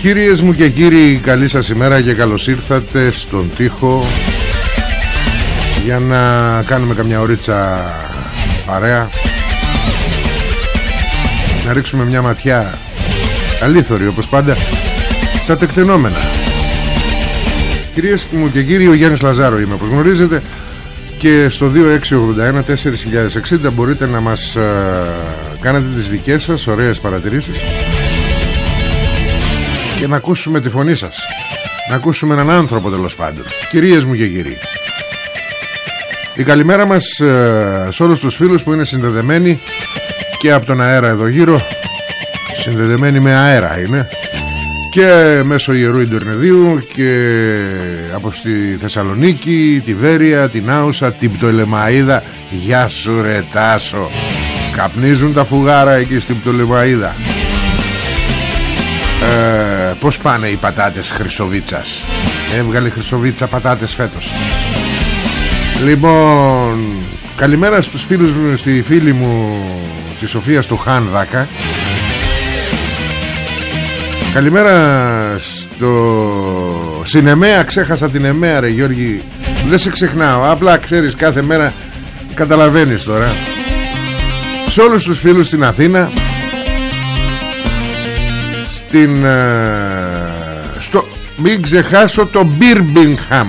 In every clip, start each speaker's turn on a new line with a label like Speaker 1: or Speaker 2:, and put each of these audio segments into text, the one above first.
Speaker 1: Κυρίες μου και κύριοι καλή σας ημέρα και καλώς ήρθατε στον τοίχο. Για να κάνουμε καμιά ωρίτσα παρέα. Να ρίξουμε μια ματιά αλήθωρη όπως πάντα στα τεκτενόμενα. Κυρίες μου και κύριοι ο Γιάννης Λαζάρο είμαι όπως γνωρίζετε. Και στο 2681 4060 μπορείτε να μας ε, κάνετε τις δικές σας ωραίες παρατηρήσεις και να ακούσουμε τη φωνή σας. Να ακούσουμε έναν άνθρωπο τέλος πάντων. Κυρίες μου και κύριοι. Η καλημέρα μας ε, σε όλους τους φίλους που είναι συνδεδεμένοι και από τον αέρα εδώ γύρω. Συνδεδεμένοι με αέρα είναι. Και μέσω Ιερού Ιντερνεδίου και από στη Θεσσαλονίκη, τη Βέρεια, την Άουσα, την Πτολεμαίδα. Γεια σου ρε Τάσο. Καπνίζουν τα φουγάρα εκεί στην Πτολεμαίδα ε, Πώς πάνε οι πατάτες Χρυσοβίτσας; Έβγαλε Χρυσοβίτσα πατάτες φέτος. Λοιπόν Καλημέρα στους φίλους μου Στη φίλη μου Τη Σοφία του Χάνδακα Καλημέρα στο Στην Εμέα ξέχασα την Εμέα ρε Γιώργη. Δεν σε ξεχνάω Απλά ξέρεις κάθε μέρα Καταλαβαίνεις τώρα. Σε όλους τους φίλους στην Αθήνα Στην ε, στο, Μην ξεχάσω το Μπίρμπιγχαμ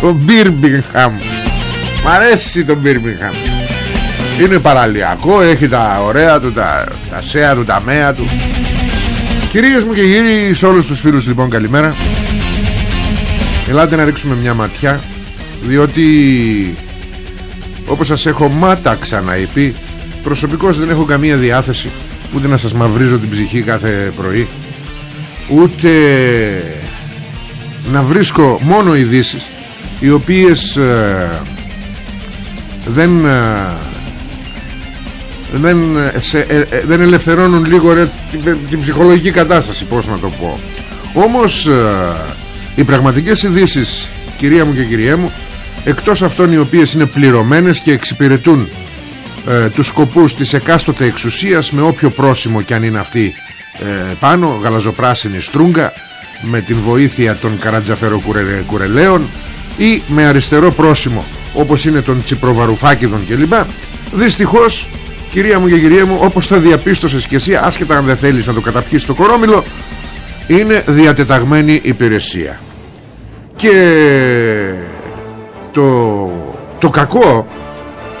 Speaker 1: Το Μπίρμπιγχαμ Μ' αρέσει το Μπίρμπιγχαμ Είναι παραλιακό Έχει τα ωραία του Τα, τα σέα του, τα μέα του. Κυρίες μου και κύριοι Σε όλους τους φίλους λοιπόν καλημέρα. Ελάτε να ρίξουμε μια ματιά Διότι Όπως σας έχω μάτα ξαναειπεί Προσωπικώς δεν έχω καμία διάθεση Ούτε να σας μαυρίζω την ψυχή κάθε πρωί Ούτε Να βρίσκω μόνο ειδήσεις Οι οποίες ε, Δεν ε, δεν, σε, ε, ε, δεν ελευθερώνουν λίγο ρε, την, την ψυχολογική κατάσταση πώς να το πω. Όμως ε, οι πραγματικές ειδήσεις, κυρία μου και κυρία μου εκτός αυτών οι οποίες είναι πληρωμένες και εξυπηρετούν ε, τους σκοπούς της εκάστοτε εξουσίας με όποιο πρόσημο κι αν είναι αυτή ε, πάνω γαλαζοπράσινη στρούγκα με την βοήθεια των καρατζαφεροκουρελαίων ή με αριστερό πρόσημο όπως είναι των τσιπροβαρουφάκηδων κλπ. Δυστυχώς κυρία μου και κυρία μου όπως θα διαπίστωσες και εσύ άσχετα αν δεν θέλεις να το καταπιείς το κορόμιλο είναι διατεταγμένη υπηρεσία. Και το, το κακό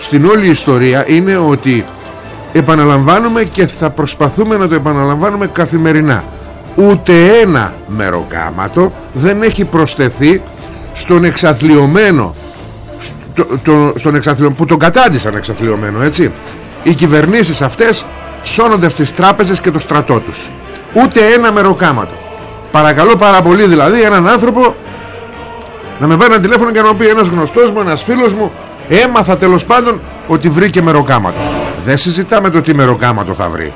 Speaker 1: στην όλη ιστορία είναι ότι επαναλαμβάνουμε και θα προσπαθούμε να το επαναλαμβάνουμε καθημερινά. Ούτε ένα μεροκάματο δεν έχει προσθεθεί στον εξαθλειωμένο στο, το, στον εξαθλειωμένο που τον κατάντησαν εξαθλειωμένο έτσι. Οι κυβερνήσεις αυτές σώνοντας τις τράπεζες και το στρατό τους. Ούτε ένα μεροκάματο. Παρακαλώ πάρα πολύ δηλαδή έναν άνθρωπο να με παίρνει ένα τηλέφωνο και να μου πει ένας γνωστός μου, ένας φίλος μου έμαθα τέλος πάντων ότι βρήκε μεροκάματο. Δεν συζητάμε το τι μεροκάματο θα βρει.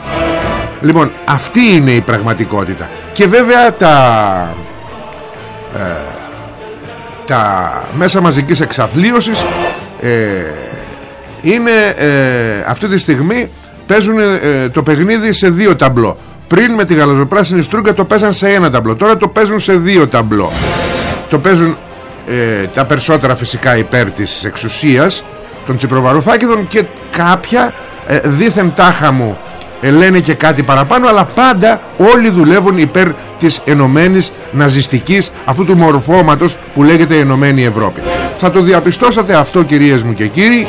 Speaker 1: Λοιπόν αυτή είναι η πραγματικότητα. Και βέβαια τα ε, τα μέσα μαζικής εξαθλίωσης ε, είναι ε, αυτή τη στιγμή παίζουν ε, το παιχνίδι σε δύο ταμπλό. Πριν με τη γαλαζοπράσινη στρούγκα το παίζαν σε ένα ταμπλό. Τώρα το παίζουν σε δύο ταμπλό. Το παίζουν ε, τα περισσότερα φυσικά υπέρ της εξουσίας των Τσιπροβαρουφάκηδων και κάποια ε, δήθεν τάχα μου ε, λένε και κάτι παραπάνω αλλά πάντα όλοι δουλεύουν υπέρ της ενωμένης ναζιστικής αυτού του μορφώματος που λέγεται Ενωμένη Ευρώπη. Θα το διαπιστώσατε αυτό κυρίες μου και κύριοι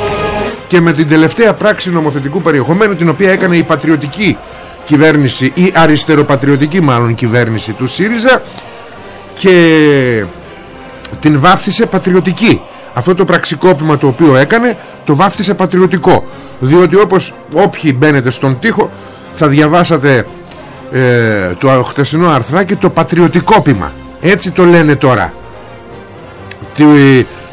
Speaker 1: και με την τελευταία πράξη νομοθετικού περιεχομένου την οποία έκανε η πατριωτική κυβέρνηση ή αριστεροπατριωτική μάλλον κυβέρνηση του ΣΥΡΙΖΑ και την βάφτισε πατριωτική. Αυτό το πραξικόπημα το οποίο έκανε το βάφτισε πατριωτικό. Διότι όπως όποιοι μπαίνετε στον τοίχο θα διαβάσατε ε, το χτεσινό αρθράκι το πατριωτικόπημα. Έτσι το λένε τώρα. Το,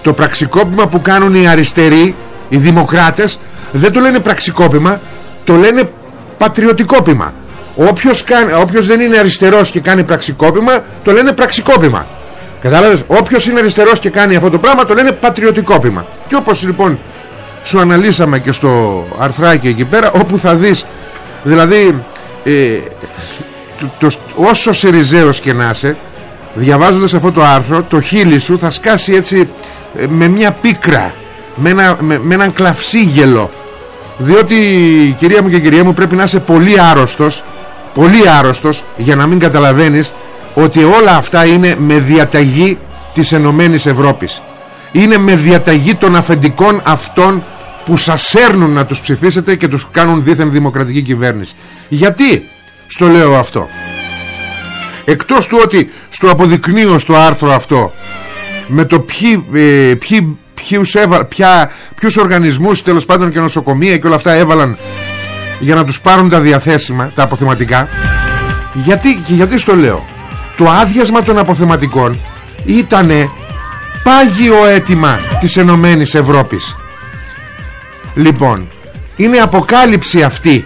Speaker 1: το πραξικόπημα που κάνουν οι αριστεροί οι δημοκράτες δεν το λένε πραξικόπημα το λένε πατριωτικόπημα. Όποιος, κάνει, όποιος δεν είναι αριστερός και κάνει πραξικόπημα το λένε πραξικόπημα κατάλαβες όποιος είναι αριστερός και κάνει αυτό το πράγμα το λένε πατριωτικόπημα και όπως λοιπόν σου αναλύσαμε και στο αρθράκι εκεί πέρα όπου θα δεις δηλαδή ε, το, το, όσο σεριζέος και να είσαι διαβάζοντας αυτό το άρθρο το χείλη σου θα σκάσει έτσι ε, με μια πίκρα με, ένα, με, με έναν κλαυσίγελο. Διότι κυρία μου και κυρία μου πρέπει να είσαι πολύ άρρωστος πολύ άρρωστος για να μην καταλαβαίνεις ότι όλα αυτά είναι με διαταγή της Ενωμένης Ευρώπης. Είναι με διαταγή των αφεντικών αυτών που σας έρνουν να τους ψηφίσετε και τους κάνουν δίθεν δημοκρατική κυβέρνηση. Γιατί στο λέω αυτό; Εκτός του ότι στο αποδεικνύω στο άρθρο αυτό με το ποιοι, ε, ποιοι, ποιους, έβα, ποια, ποιους οργανισμούς τέλος πάντων και νοσοκομεία και όλα αυτά έβαλαν για να τους πάρουν τα διαθέσιμα τα αποθεματικά γιατί, και γιατί στο λέω; Το άδειασμα των αποθεματικών ήτανε πάγιο αίτημα της Ενωμένης Ευρώπης. Λοιπόν είναι αποκάλυψη αυτή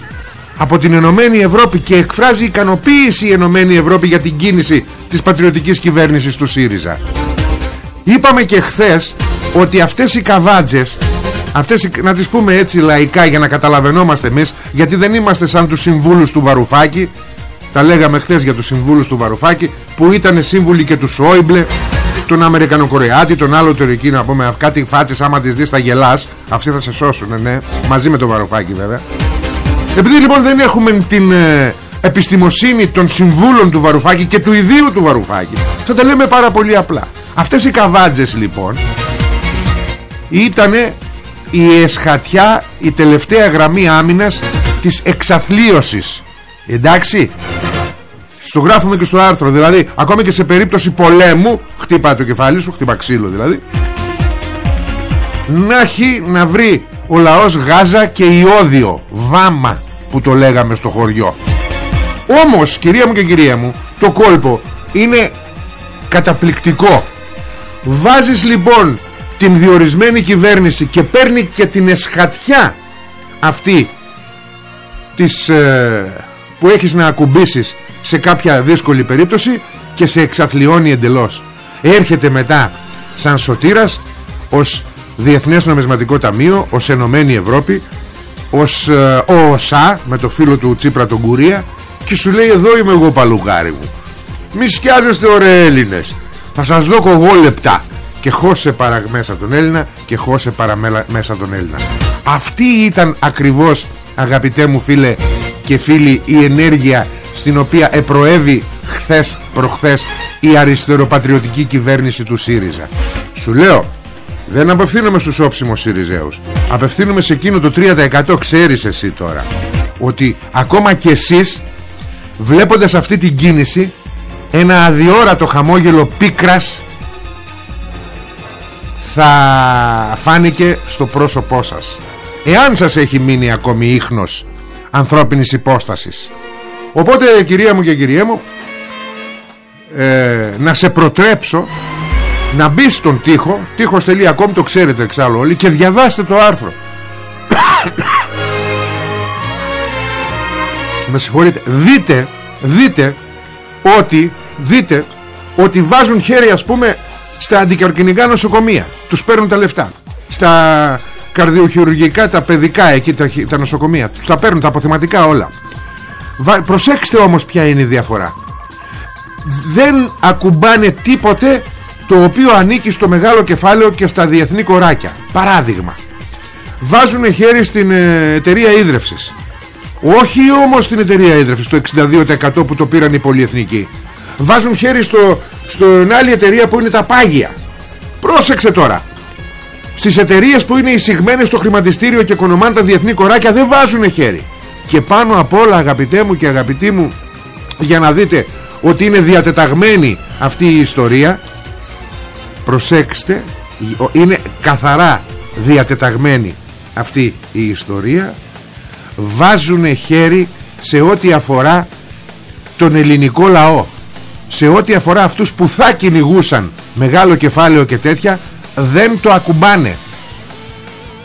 Speaker 1: από την Ενωμένη Ευρώπη και εκφράζει ικανοποίηση η Ενωμένη Ευρώπη για την κίνηση της πατριωτικής κυβέρνησης του ΣΥΡΙΖΑ. Είπαμε και χθες ότι αυτές οι καβάτζες αυτές, να τις πούμε έτσι λαϊκά για να καταλαβαίνόμαστε εμείς γιατί δεν είμαστε σαν τους συμβούλους του Βαρουφάκη τα λέγαμε χθες για τους συμβούλους του Βαρουφάκη που ήταν σύμβουλοι και τους Σόιμπλε τον Αμερικανοκορεάτη, τον άλλο του εκεί να πούμε κάτι φάτσες άμα τις δεις θα γελάς. Αυτοί θα σε σώσουν ναι μαζί με τον Βαρουφάκη βέβαια. Επειδή λοιπόν δεν έχουμε την ε, επιστημοσύνη των συμβούλων του Βαρουφάκη και του ιδίου του Βαρουφάκη θα τα λέμε πάρα πολύ απλά. Αυτές οι καβάτζες λοιπόν ήτανε η εσχατιά η τελευταία γραμμή άμυνας της εξαθλίωσης εντάξει. Στο γράφουμε και στο άρθρο δηλαδή ακόμη και σε περίπτωση πολέμου χτύπα το κεφάλι σου χτύπα ξύλο δηλαδή. Να έχει να βρει ο λαός γάζα και ιόδιο βάμα που το λέγαμε στο χωριό. Όμως κυρία μου και κυρία μου το κόλπο είναι καταπληκτικό. Βάζεις λοιπόν την διορισμένη κυβέρνηση και παίρνει και την εσχατιά αυτή της, ε, που έχεις να ακουμπήσεις σε κάποια δύσκολη περίπτωση και σε εξαθλιώνει εντελώς. Έρχεται μετά σαν σωτήρας ως Διεθνές Νομισματικό Ταμείο ως Ενωμένη Ευρώπη ως ε, ο ΟΣΑ με το φίλο του Τσίπρα τον Κουρία και σου λέει εδώ είμαι εγώ παλουγάρι μου. Μη σκιάζεστε ωραίοι Έλληνες. Θα σας δω κογό λεπτά και χώσε παρά μέσα τον Έλληνα και χώσε παρά μέσα τον Έλληνα. Αυτή ήταν ακριβώς αγαπητέ μου φίλε και φίλοι η ενέργεια στην οποία επροέβη χθες προχθές η αριστεροπατριωτική κυβέρνηση του ΣΥΡΙΖΑ. Σου λέω δεν απευθύνομαι στους όψιμους ΣΥΡΙΖΑΙους απευθύνομαι σε εκείνο το 3% ξέρεις εσύ τώρα ότι ακόμα και εσείς βλέποντας αυτή την κίνηση ένα αδιόρατο χαμόγελο πίκρας θα φάνηκε στο πρόσωπό σας εάν σας έχει μείνει ακόμη ίχνος ανθρώπινης υπόστασης. Οπότε κυρία μου και κυρία μου ε, να σε προτρέψω να μπει στον τοίχο τείχος.com το ξέρετε εξάλλου όλοι και διαβάστε το άρθρο. Με συγχωρείτε. Δείτε δείτε ότι δείτε ότι βάζουν χέρι ας πούμε στα αντικαρκυνικά νοσοκομεία. Τους παίρνουν τα λεφτά. Στα καρδιοχειρουργικά τα παιδικά εκεί τα, τα νοσοκομεία. Τους τα παίρνουν τα αποθεματικά όλα. Προσέξτε όμως ποια είναι η διαφορά. Δεν ακουμπάνε τίποτε το οποίο ανήκει στο μεγάλο κεφάλαιο και στα διεθνή κοράκια. Παράδειγμα. Βάζουν χέρι στην ε, εταιρεία ίδρευσης όχι όμως στην εταιρεία ίδρυυσης το 62% που το πήραν οι πολυεθνικοί. Βάζουν χέρι στο, στο άλλη εταιρεία που είναι τα πάγια. Πρόσεξε τώρα στις εταιρείες που είναι εισηγμένες στο χρηματιστήριο και οικονομάνε τα διεθνή κοράκια δεν βάζουν χέρι. Και πάνω απ' όλα αγαπητέ μου και αγαπητοί μου για να δείτε ότι είναι διατεταγμένη αυτή η ιστορία προσέξτε είναι καθαρά διατεταγμένη αυτή η ιστορία. Βάζουν χέρι σε ό,τι αφορά τον ελληνικό λαό σε ό,τι αφορά αυτούς που θα κυνηγούσαν μεγάλο κεφάλαιο και τέτοια δεν το ακουμπάνε.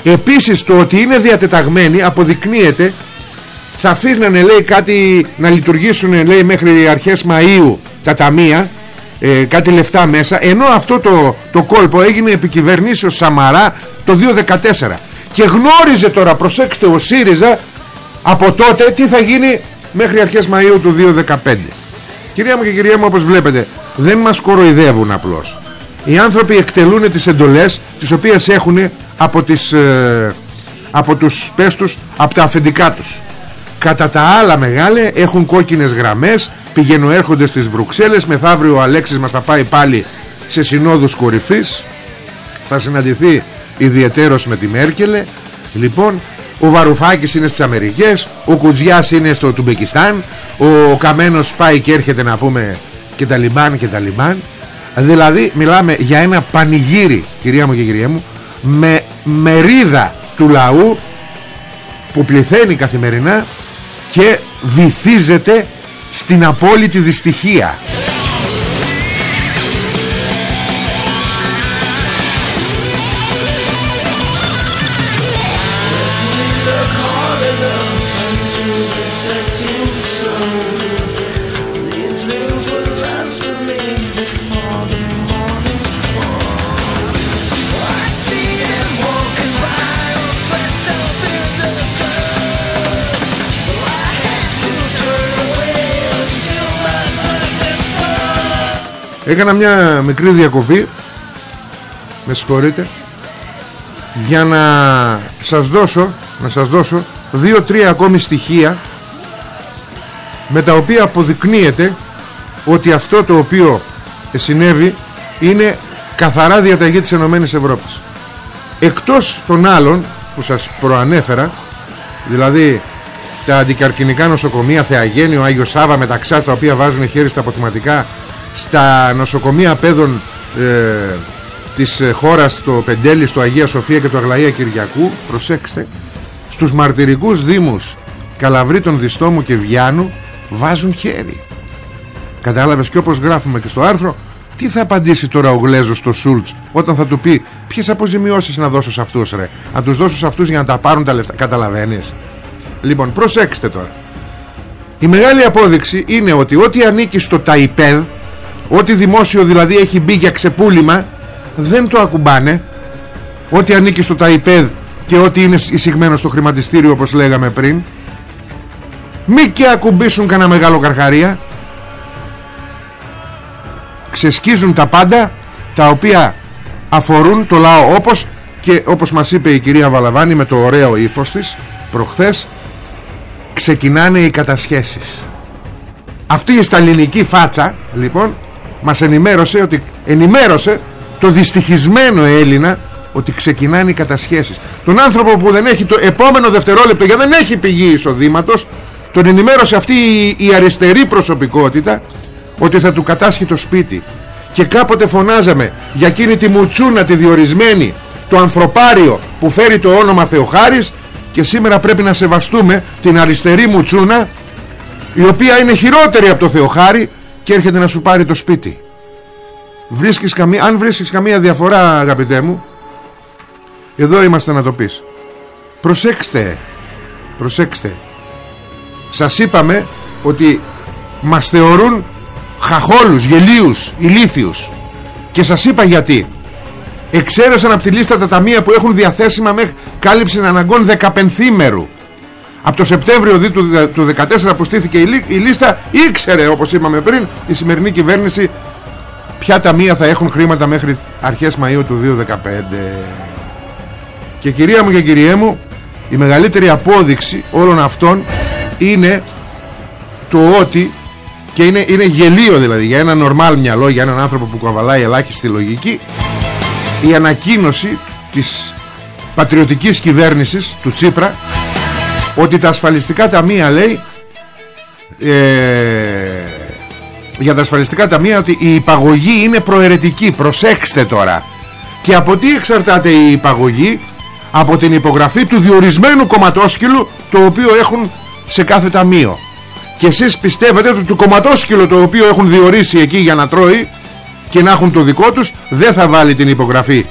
Speaker 1: Επίσης το ότι είναι διατεταγμένοι αποδεικνύεται θα αφήνανε λέει κάτι να λειτουργήσουν λέει μέχρι αρχές Μαΐου τα ταμεία ε, κάτι λεφτά μέσα ενώ αυτό το, το κόλπο έγινε επικυβερνήσεως Σαμαρά το 2014 και γνώριζε τώρα προσέξτε ο ΣΥΡΙΖΑ από τότε τι θα γίνει μέχρι αρχές Μαΐου του 2015 Κυρία μου και κυρία μου όπως βλέπετε δεν μας κοροϊδεύουν απλώς οι άνθρωποι εκτελούν τις εντολές τις οποίες έχουν από, τις, ε, από τους πέστους από τα αφεντικά τους. Κατά τα άλλα μεγάλε έχουν κόκκινες γραμμές πηγαίνουν έρχονται στις Βρουξέλλες μεθαύριο ο Αλέξης μας θα πάει πάλι σε συνόδους κορυφής. Θα συναντηθεί ιδιαιτέρως με τη Μέρκελε. Λοιπόν ο Βαρουφάκης είναι στις Αμερικές Ο Κουτζιάς είναι στο Τουμπεκιστάν Ο Καμένος πάει και έρχεται να πούμε Και τα λιμάν και τα λιμάν Δηλαδή μιλάμε για ένα πανηγύρι Κυρία μου και κυρία μου Με μερίδα του λαού Που πληθαίνει καθημερινά Και βυθίζεται Στην απόλυτη δυστυχία Έκανα μια μικρή διακοπή. Με συγχωρείτε. Για να σας δώσω Να σας δώσω Δύο-τρία ακόμη στοιχεία Με τα οποία αποδεικνύεται Ότι αυτό το οποίο συνέβη Είναι καθαρά διαταγή της Ενωμένης Ευρώπης. Εκτός των άλλων Που σας προανέφερα Δηλαδή τα αντικαρκυνικά νοσοκομεία Θεαγένιο, Άγιος Σάβα μεταξά τα οποία βάζουν χέρι στα αποθυματικά στα νοσοκομεία παιδών ε, της ε, χώρας στο Πεντέλη, στο Αγία Σοφία και το Αγλαία Κυριακού προσέξτε στους μαρτυρικούς δήμους Καλαβρίτων Διστόμου και Βιάνου βάζουν χέρι. Κατάλαβες και όπως γράφουμε και στο άρθρο τι θα απαντήσει τώρα ο Γλέζος στο Σούλτς όταν θα του πει ποιες αποζημιώσεις να δώσω σε αυτούς ρε; Να τους δώσω σε αυτούς για να τα πάρουν τα λεφτά καταλαβαίνεις. Λοιπόν προσέξτε τώρα. Η μεγάλη απόδειξη είναι ότι ό,τι ανήκει στο ΤΑΙΠΕΔ Ό,τι δημόσιο δηλαδή έχει μπει για ξεπούλημα δεν το ακουμπάνε. Ό,τι ανήκει στο ΤΑΙΠΕΔ και ό,τι είναι εισηγμένο στο χρηματιστήριο όπως λέγαμε πριν. Μη και ακουμπήσουν κανένα μεγάλο καρχαρία. Ξεσκίζουν τα πάντα τα οποία αφορούν το λαό όπως και όπως μας είπε η κυρία Βαλαβάνη με το ωραίο ύφος της προχθές ξεκινάνε οι κατασχέσεις αυτή η σταλινική φάτσα λοιπόν μας ενημέρωσε ότι ενημέρωσε το δυστυχισμένο Έλληνα ότι ξεκινάνε οι κατασχέσεις. Τον άνθρωπο που δεν έχει το επόμενο δευτερόλεπτο για δεν έχει πηγή εισοδήματος τον ενημέρωσε αυτή η αριστερή προσωπικότητα ότι θα του κατάσχει το σπίτι. Και κάποτε φωνάζαμε για εκείνη τη μουτσούνα τη διορισμένη το ανθρωπάριο που φέρει το όνομα Θεοχάρης και σήμερα πρέπει να σεβαστούμε την αριστερή μουτσούνα η οποία είναι χειρότερη από το Θεοχάρη και έρχεται να σου πάρει το σπίτι βρίσκεις καμία, αν βρίσκεις καμία διαφορά αγαπητέ μου εδώ είμαστε να το πεις προσέξτε προσέξτε σας είπαμε ότι μας θεωρούν χαχόλους, γελίους, ηλίθιους Και σας είπα γιατί. Εξαίρεσαν από τη λίστα τα ταμεία που έχουν διαθέσιμα μέχρι κάλυψη αναγκών 15 μέρου. Από το Σεπτέμβριο δι του 2014 που στήθηκε η λίστα ήξερε όπως είπαμε πριν η σημερινή κυβέρνηση ποια ταμεία θα έχουν χρήματα μέχρι αρχές Μαΐου του 2015. Και κυρία μου και κυριέ μου η μεγαλύτερη απόδειξη όλων αυτών είναι το ότι και είναι, είναι γελίο δηλαδή για ένα νορμάλ μυαλό για έναν άνθρωπο που καβαλάει ελάχιστη λογική η ανακοίνωση της πατριωτικής κυβέρνησης του Τσίπρα ότι τα ασφαλιστικά ταμεία λέει ε, για τα ασφαλιστικά ταμεία ότι η υπαγωγή είναι προαιρετική. Προσέξτε τώρα. Και από τι εξαρτάται η υπαγωγή; Από την υπογραφή του διορισμένου κομματόσκυλου το οποίο έχουν σε κάθε ταμείο. Και εσείς πιστεύετε ότι το κομματόσκυλο το οποίο έχουν διορίσει εκεί για να τρώει και να έχουν το δικό τους δεν θα βάλει την υπογραφή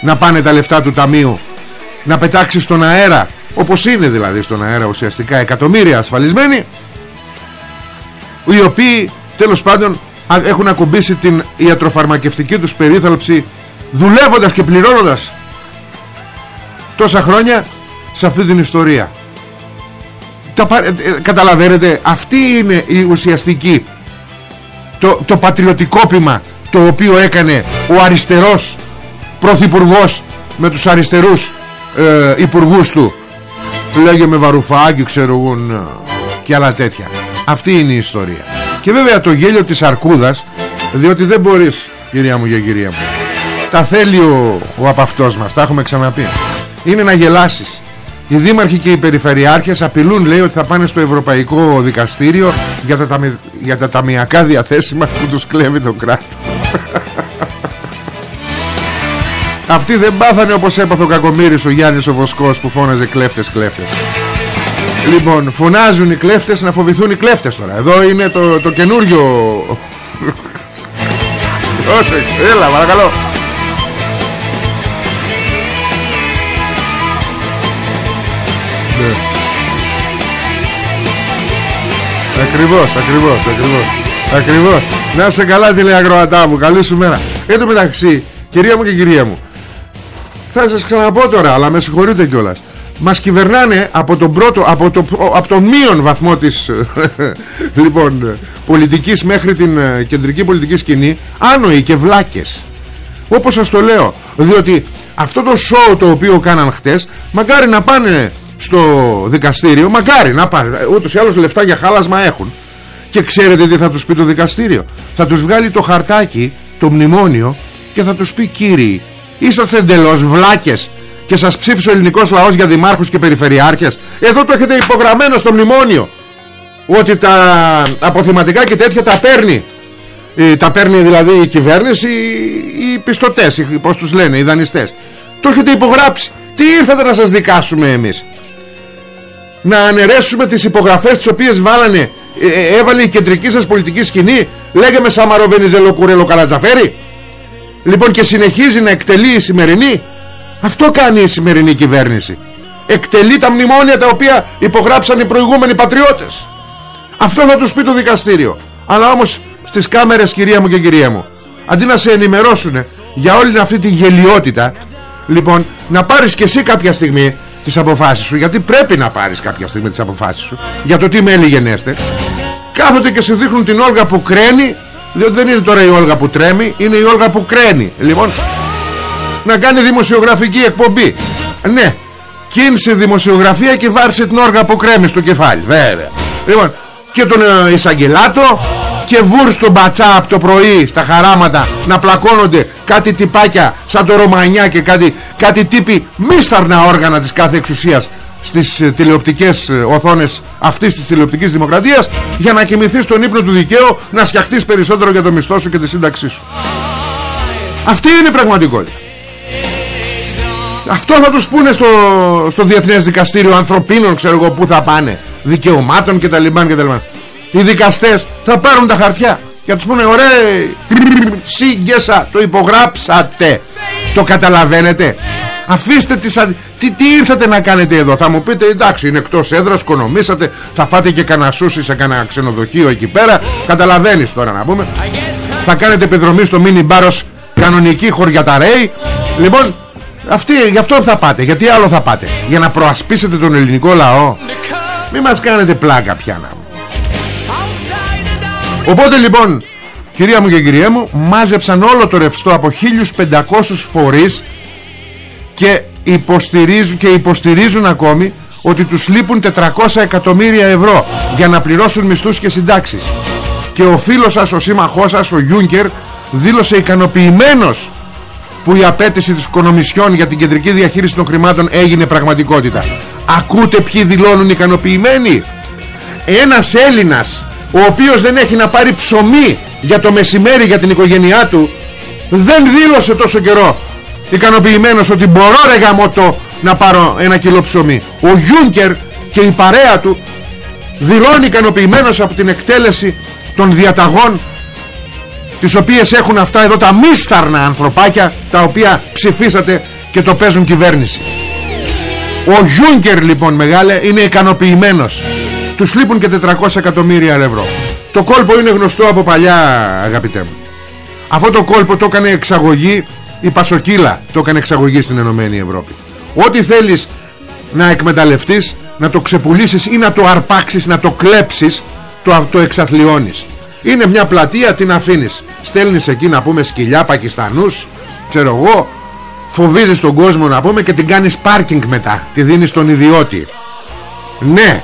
Speaker 1: να πάνε τα λεφτά του ταμείου να πετάξει στον αέρα όπως είναι δηλαδή στον αέρα ουσιαστικά εκατομμύρια ασφαλισμένοι οι οποίοι τέλος πάντων έχουν ακουμπήσει την ιατροφαρμακευτική τους περίθαλψη δουλεύοντας και πληρώνοντας τόσα χρόνια σε αυτή την ιστορία. Τα, ε, ε, καταλαβαίνετε αυτή είναι η ουσιαστική το, το πατριωτικόπημα το οποίο έκανε ο αριστερός πρωθυπουργός με τους αριστερούς ε, υπουργούς του λέγε με βαρουφάκι ξέρω εγώ ναι, και άλλα τέτοια. Αυτή είναι η ιστορία. Και βέβαια το γέλιο της αρκούδας διότι δεν μπορείς κυρία μου και κυρία μου. Τα θέλει ο, ο απαυτός μας τα έχουμε ξαναπεί. Είναι να γελάσεις. Οι δήμαρχοι και οι περιφερειάρχες απειλούν λέει ότι θα πάνε στο Ευρωπαϊκό Δικαστήριο για τα, για τα ταμιακά διαθέσιμα που τους κλέβει το κράτος Αυτοί δεν πάθανε όπως έπαθε ο Κακομύρης ο Γιάννης ο Βοσκός που φώναζε κλέφτες κλέφτες. Λοιπόν φωνάζουν οι κλέφτες να φοβηθούν οι κλέφτες τώρα. Εδώ είναι το, το καινούριο. Όχι, έλα παρακαλώ. Ναι. Ακριβώς, ακριβώς, ακριβώς Ακριβώς. Να σε καλά τηλεακροατά μου. Καλή σου μέρα. Εν τω μεταξύ Κυρία μου και κυρία μου θα σας ξαναπώ τώρα αλλά με συγχωρείτε κιόλας. Μας κυβερνάνε από τον πρώτο από το, από τον μείον βαθμό της λοιπόν πολιτικής μέχρι την ε, κεντρική πολιτική σκηνή άνοιοι και βλάκες. Όπως σας το λέω διότι αυτό το σοου το οποίο κάναν χτες μακάρι να πάνε στο δικαστήριο μακάρι να πάνε ούτως ή άλλως λεφτά για χάλασμα έχουν. Και ξέρετε τι θα τους πει το δικαστήριο. Θα τους βγάλει το χαρτάκι το μνημόνιο και θα τους πει κύριοι Είσαστε εντελώς βλάκες και σας ψήφισε ο ελληνικός λαός για δημάρχους και περιφερειάρχες. Εδώ το έχετε υπογραμμένο στο μνημόνιο. Ότι τα αποθηματικά και τέτοια τα παίρνει. Ε, τα παίρνει δηλαδή η κυβέρνηση, οι πιστωτές, οι, πώς τους λένε, οι δανειστές. Το έχετε υπογράψει. Τι ήρθατε να σας δικάσουμε εμείς; Να αναιρέσουμε τις υπογραφές τις οποίες βάλανε, ε, ε, έβαλε η κεντρική σας πολιτική σκηνή. Λέγαμε Σαμαρο Βενιζέλο Κουρέλο Καλατζαφέρη. Λοιπόν και συνεχίζει να εκτελεί η σημερινή. Αυτό κάνει η σημερινή κυβέρνηση. Εκτελεί τα μνημόνια τα οποία υπογράψαν οι προηγούμενοι πατριώτες. Αυτό θα τους πει το δικαστήριο. Αλλά όμως στις κάμερες κυρία μου και κυρία μου Αντί να σε ενημερώσουν για όλη αυτή τη γελιότητα Λοιπόν να πάρεις και εσύ κάποια στιγμή τις αποφάσεις σου. Γιατί πρέπει να πάρεις κάποια στιγμή τις αποφάσεις σου. Για το τι μέλη γενέστε Κάθονται και σου δείχνουν την Όλγα που κραίνει διότι δεν είναι τώρα η Όλγα που τρέμει Είναι η Όλγα που κραίνει. Λοιπόν να κάνει δημοσιογραφική εκπομπή. Ναι Κίνησε δημοσιογραφία και βάρσε την Όλγα που κρέμει στο κεφάλι. Βέβαια. Λοιπόν και τον ε, Ισαγγελάτο και βούρ τον μπατσά από το πρωί στα χαράματα να πλακώνονται κάτι τυπάκια σαν το Ρωμανιά και κάτι, κάτι τύποι μίσταρνα όργανα της κάθε εξουσίας στις ε, τηλεοπτικές ε, οθόνες αυτής της τηλεοπτικής δημοκρατίας για να κοιμηθείς τον ύπνο του δικαίου να σκιαχτείς περισσότερο για το μισθό σου και τη σύνταξή σου αυτή είναι η πραγματικότητα αυτό θα τους πούνε στο, στο Διεθνές Δικαστήριο Ανθρωπίνων ξέρω εγώ που θα πάνε δικαιωμάτων και τα λιμάν και τα λιμάν οι δικαστές θα πάρουν τα χαρτιά και θα τους πούνε ωραία σύγκεσα το υπογράψατε το καταλαβαίνετε Αφήστε τις αδ... τι, τι ήρθατε να κάνετε εδώ; Θα μου πείτε εντάξει είναι εκτός έδρας Κονομήσατε Θα φάτε και κανένα σούσι σε κανένα ξενοδοχείο εκεί πέρα. Καταλαβαίνεις τώρα να πούμε. Θα κάνετε επιδρομή στο μίνι μπάρος κανονικοί χωριαταρέοι λοιπόν αυτοί, γι' αυτό θα πάτε. Γιατί άλλο θα πάτε; Για να προασπίσετε τον ελληνικό λαό. Μην μας κάνετε πλάκα πια να Οπότε λοιπόν Κυρία μου και κυρία μου Μάζεψαν όλο το ρευστό από 1500 φορείς Και υποστηρίζουν, και υποστηρίζουν ακόμη Ότι τους λείπουν 400 εκατομμύρια ευρώ Για να πληρώσουν μισθούς και συντάξεις Και ο φίλος σας, ο σύμμαχός σας, ο Γιούνκερ Δήλωσε ικανοποιημένος που η απέτηση της Κονομισιόν για την κεντρική διαχείριση των χρημάτων έγινε πραγματικότητα. Ακούτε ποιοι δηλώνουν ικανοποιημένοι; Ένας Έλληνας ο οποίος δεν έχει να πάρει ψωμί για το μεσημέρι για την οικογένειά του δεν δήλωσε τόσο καιρό ικανοποιημένος ότι μπορώ ρε γαμώτο να πάρω ένα κιλό ψωμί. Ο Γιούνκερ και η παρέα του δηλώνει ικανοποιημένος από την εκτέλεση των διαταγών τις οποίες έχουν αυτά εδώ τα μίσταρνα ανθρωπάκια τα οποία ψηφίσατε και το παίζουν κυβέρνηση. Ο Γιούνκερ λοιπόν μεγάλε είναι ικανοποιημένος. Τους λείπουν και 400 εκατομμύρια ευρώ. Το κόλπο είναι γνωστό από παλιά αγαπητέ μου. Αυτό το κόλπο το έκανε εξαγωγή η Πασοκύλα το έκανε εξαγωγή στην Ενωμένη Ευρώπη. Ό,τι θέλεις να εκμεταλλευτείς να το ξεπουλήσεις ή να το αρπάξεις να το κλέψεις το, το εξαθλιώνεις είναι μια πλατεία την αφήνεις. Στέλνεις εκεί να πούμε σκυλιά Πακιστανούς Ξέρω εγώ Φοβίζεις τον κόσμο να πούμε και την κάνεις πάρκινγκ μετά. Τη δίνεις στον ιδιώτη. Ναι.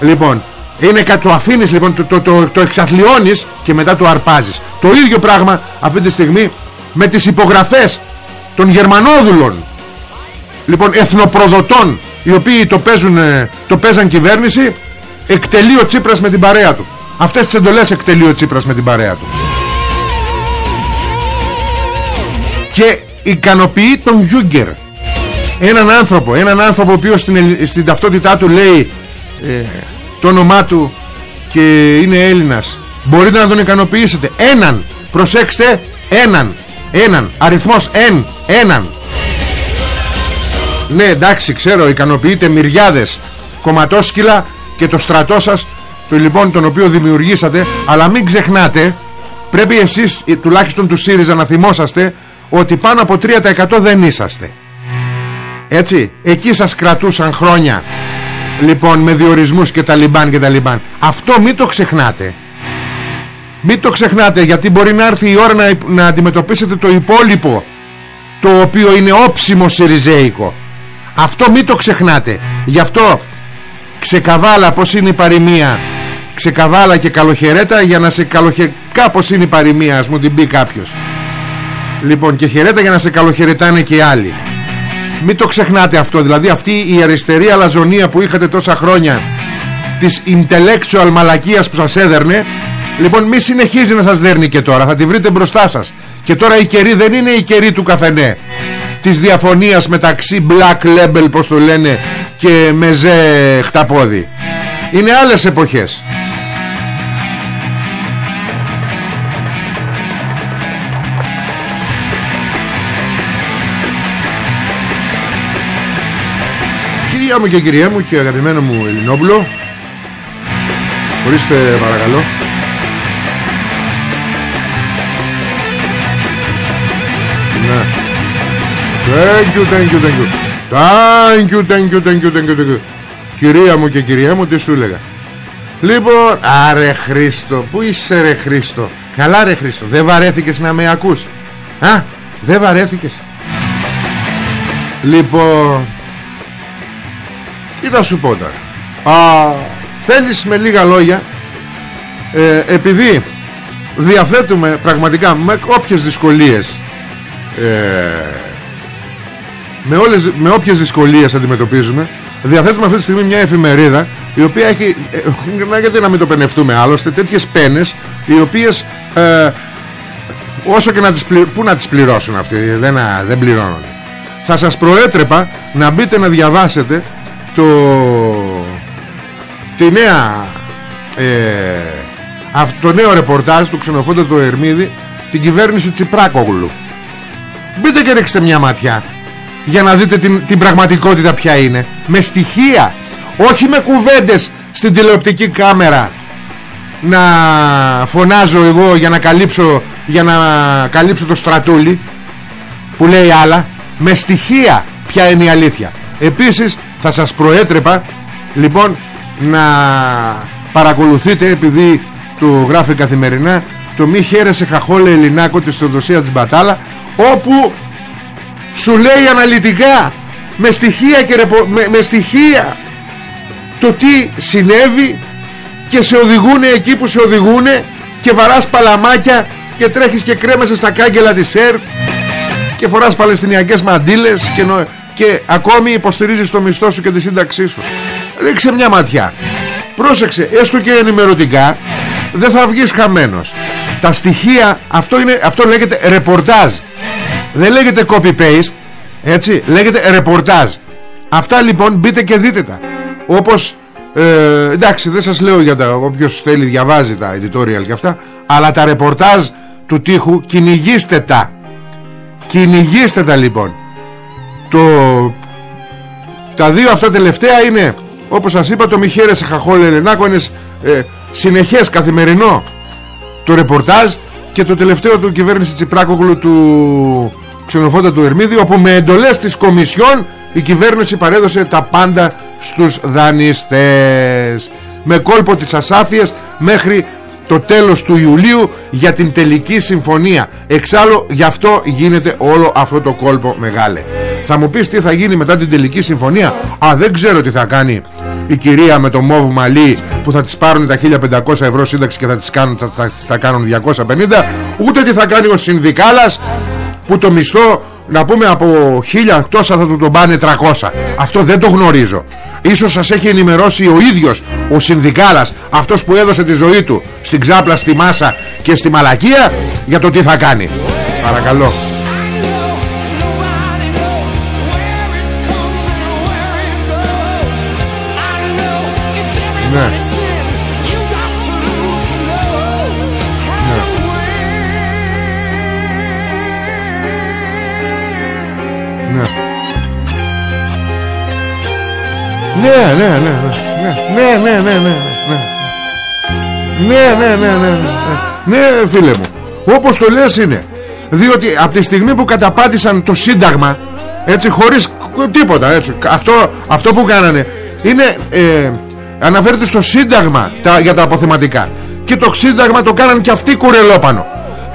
Speaker 1: Λοιπόν είναι το αφήνεις λοιπόν το, το, το, το εξαθλιώνεις Και μετά το αρπάζεις. Το ίδιο πράγμα αυτή τη στιγμή Με τις υπογραφές των Γερμανόδουλων. Λοιπόν εθνοπροδοτών Οι οποίοι το, παίζουν, το παίζαν κυβέρνηση Εκτελεί ο Τσίπρας με την παρέα του. Αυτές τις εντολές εκτελεί ο Τσίπρας με την παρέα του. Και ικανοποιεί τον Γιούγκερ. Έναν άνθρωπο Έναν άνθρωπο ο οποίος στην, στην ταυτότητά του λέει ε, Το όνομά του Και είναι Έλληνας. Μπορείτε να τον ικανοποιήσετε. Έναν Προσέξτε Έναν Έναν. Αριθμός εν Έναν. Ναι εντάξει ξέρω ικανοποιείτε μυριάδες κομματόσκυλα και το στρατό σας το λοιπόν τον οποίο δημιουργήσατε. Αλλά μην ξεχνάτε πρέπει εσείς ε, τουλάχιστον τους ΣΥΡΙΖΑ να θυμόσαστε ότι πάνω από 3% δεν είσαστε. Έτσι εκεί σας κρατούσαν χρόνια λοιπόν με διορισμούς και τα λιμπάν και τα λιμπάν. Αυτό μην το ξεχνάτε μην το ξεχνάτε γιατί μπορεί να έρθει η ώρα να, να αντιμετωπίσετε το υπόλοιπο το οποίο είναι όψιμο σιριζέικο. Αυτό μην το ξεχνάτε. Γι' αυτό ξεκαβάλα πως είναι η παροιμία. Ξεκαβάλα και καλοχαιρέτα για να σε καλοχε... κάπως είναι η παροιμία ας μου την πει κάποιος. Λοιπόν και χαιρέτα για να σε καλοχαιρετάνε και οι άλλοι. Μην το ξεχνάτε αυτό δηλαδή αυτή η αριστερή αλαζονία που είχατε τόσα χρόνια της intellectual μαλακίας που σας έδερνε λοιπόν μη συνεχίζει να σας δέρνει και τώρα θα τη βρείτε μπροστά σας. Και τώρα η καιρή δεν είναι η καιρή του καφενέ. Της διαφωνίας μεταξύ black label πως το λένε και μεζέ χταπόδι. Είναι άλλες εποχές. Κυρία μου και κυρία μου και αγαπημένο μου Ελληνόπουλο Ορίστε παρακαλώ Ναι Thank you, thank you, thank you. Thank you, thank you, thank you, thank you, thank you. Κυρία μου και κυρία μου τι σου έλεγα. Λοιπόν, άρε Χρήστο Πού είσαι ρε Χρήστο; Καλά ρε Χρήστο, δεν βαρέθηκες να με ακούς Α, δεν βαρέθηκες. Λοιπόν τι θα σου πω τώρα. Α, Θέλεις με λίγα λόγια; Ε, Επειδή Διαθέτουμε πραγματικά Με όποιες δυσκολίες ε, με, όλες, με όποιες δυσκολίες αντιμετωπίζουμε Διαθέτουμε αυτή τη στιγμή μια εφημερίδα Η οποία έχει ε, Γιατί να μην το πενευτούμε άλλωστε Τέτοιες πένες οι οποίες ε, Όσο και να τις, πού να τις πληρώσουν αυτοί Δεν, δεν πληρώνονται. Θα σας προέτρεπα να μπείτε να διαβάσετε το, τη νέα ε, αυτό το νέο ρεπορτάζ του ξενοφόντα του Ερμίδη την κυβέρνηση Τσιπράκογλου μπείτε και ρίξτε μια ματιά για να δείτε την, την πραγματικότητα ποια είναι. Με στοιχεία όχι με κουβέντες στην τηλεοπτική κάμερα. Να φωνάζω εγώ για να καλύψω για να καλύψω το στρατούλι που λέει άλλα. Με στοιχεία ποια είναι η αλήθεια. Επίσης θα σας προέτρεπα λοιπόν να παρακολουθείτε επειδή το γράφει καθημερινά το μη χαίρεσε χαχόλε Ελληνάκο τη Θεοδοσία της Μπατάλα όπου σου λέει αναλυτικά με στοιχεία, και με, με στοιχεία το τι συνέβη και σε οδηγούν εκεί που σε οδηγούν και βαράς παλαμάκια και τρέχεις και κρέμεσαι στα κάγκελα της ΕΡΤ και φοράς παλαιστινιακές μαντήλες και, και ακόμη υποστηρίζεις το μισθό σου και τη σύνταξή σου. Ρίξε μια ματιά. Πρόσεξε έστω και ενημερωτικά δεν θα βγεις χαμένος τα στοιχεία αυτό, είναι, αυτό λέγεται ρεπορτάζ. Δεν λέγεται copy-paste έτσι λέγεται ρεπορτάζ. Αυτά λοιπόν μπείτε και δείτε τα. Όπως ε, εντάξει δεν σας λέω για τα όποιος θέλει διαβάζει τα editorial και αυτά αλλά τα ρεπορτάζ του τείχου κυνηγήστε τα. Κυνηγήστε τα λοιπόν. Το, τα δύο αυτά τελευταία είναι όπως σας είπα το Μιχαίρε Χαχόλε Ελενάκο είναι ε, συνεχές καθημερινό το ρεπορτάζ και το τελευταίο του κυβέρνηση Τσιπράκογλου του ξενοφόντα του Ερμίδη όπου με εντολές της Κομισιόν η κυβέρνηση παρέδωσε τα πάντα στους δανειστές. Με κόλπο της ασάφειας μέχρι το τέλος του Ιουλίου για την τελική συμφωνία. Εξάλλου γι' αυτό γίνεται όλο αυτό το κόλπο μεγάλε θα μου πεις τι θα γίνει μετά την τελική συμφωνία. Α δεν ξέρω τι θα κάνει η κυρία με το μόβ μαλλί που θα τις πάρουν τα 1500 ευρώ σύνταξη και θα τις κάνουν, θα, θα, θα κάνουν 250 ούτε τι θα κάνει ο συνδικάλας που το μισθό να πούμε από 1000 τόσα θα του τον πάνε 300 αυτό δεν το γνωρίζω. Ίσως σας έχει ενημερώσει ο ίδιος ο συνδικάλας αυτός που έδωσε τη ζωή του στην ξάπλα, στη μάσα και στη μαλακία για το τι θα κάνει. Παρακαλώ Ναι. Ναι, ναι, ναι, ναι, ναι, ναι, ναι, ναι, ναι, ναι, ναι, ναι, ναι, ναι, φίλε μου, όπως το λες είναι, διότι από τη στιγμή που καταπάτησαν το Σύνταγμα, έτσι χωρίς τίποτα, έτσι, αυτό, αυτό που κάνανε, είναι, ε, αναφέρεται στο Σύνταγμα τα, για τα αποθεματικά. Και το Σύνταγμα το κάναν και αυτοί κουρελόπανο.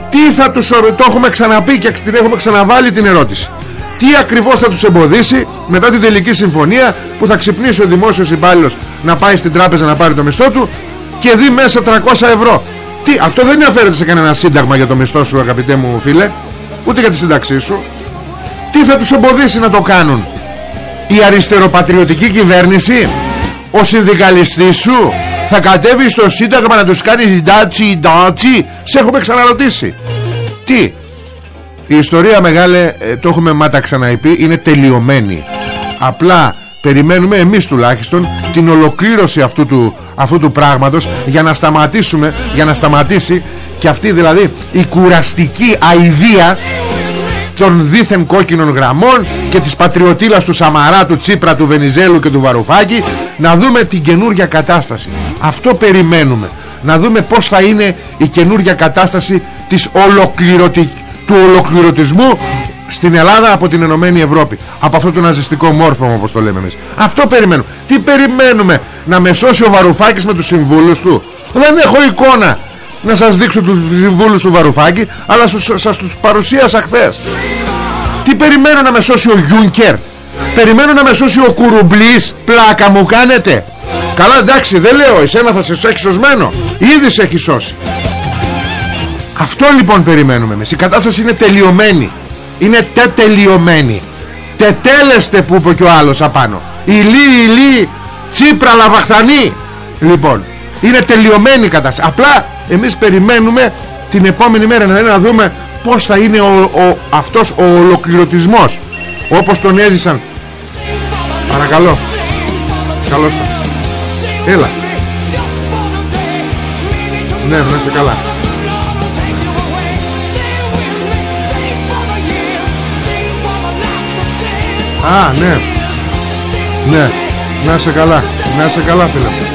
Speaker 1: Τι θα τους, το έχουμε ξαναπεί και την έχουμε ξαναβάλει την ερώτηση. Τι ακριβώς θα τους εμποδίσει μετά την τελική συμφωνία που θα ξυπνήσει ο δημόσιος υπάλληλος να πάει στην τράπεζα να πάρει το μισθό του και δει μέσα 300 ευρώ. Τι, αυτό δεν αναφέρεται σε κανένα σύνταγμα για το μισθό σου αγαπητέ μου φίλε ούτε για τη σύνταξή σου. Τι θα τους εμποδίσει να το κάνουν; Η αριστεροπατριωτική κυβέρνηση; Ο συνδικαλιστής σου θα κατέβει στο σύνταγμα να τους κάνει ντάτσι ντάτσι. Σε έχουμε ξαναρωτήσει. Τι; Η ιστορία μεγάλε ε, το έχουμε μάτα ξαναειπεί είναι τελειωμένη. Απλά περιμένουμε εμείς τουλάχιστον την ολοκλήρωση αυτού του, αυτού του πράγματος για να σταματήσουμε για να σταματήσει. Και αυτή δηλαδή η κουραστική αηδία των δίθεν κόκκινων γραμμών και της πατριωτήλας του Σαμαρά, του Τσίπρα, του Βενιζέλου και του Βαρουφάκη να δούμε την καινούργια κατάσταση. Αυτό περιμένουμε. Να δούμε πως θα είναι η καινούργια κατάσταση της ολοκληρωτικής του ολοκληρωτισμού στην Ελλάδα από την Ενωμένη Ευρώπη. Από αυτό το ναζιστικό μόρφωμα όπως το λέμε εμείς. Αυτό περιμένουμε. Τι περιμένουμε; Να με σώσει ο Βαρουφάκης με τους συμβούλους του. Δεν έχω εικόνα να σας δείξω τους συμβούλους του Βαρουφάκη αλλά σας τους παρουσίασα χθες. Τι περιμένω να με σώσει ο Γιούνκερ; Περιμένω να με σώσει ο Κουρουμπλής πλάκα μου κάνετε. Καλά εντάξει δεν λέω εσένα θα σε έχει σωσμένο. Ήδη σε έχει σώσει. Αυτό λοιπόν περιμένουμε εμείς. Η κατάσταση είναι τελειωμένη. Είναι τετελειωμένη Τετέλεστε που είπε και ο άλλος απάνω. Ηλί, ηλί, τσίπρα, λαβαχθανή Λοιπόν, είναι τελειωμένη η κατάσταση Απλά εμείς περιμένουμε την επόμενη μέρα να δούμε πως θα είναι ο, ο, αυτός ο ολοκληρωτισμός όπως τον έζησαν παρακαλώ καλώς έλα ναι να είσαι καλά Α, ναι. Ναι. Να σε καλά. Να σε καλά, φίλε.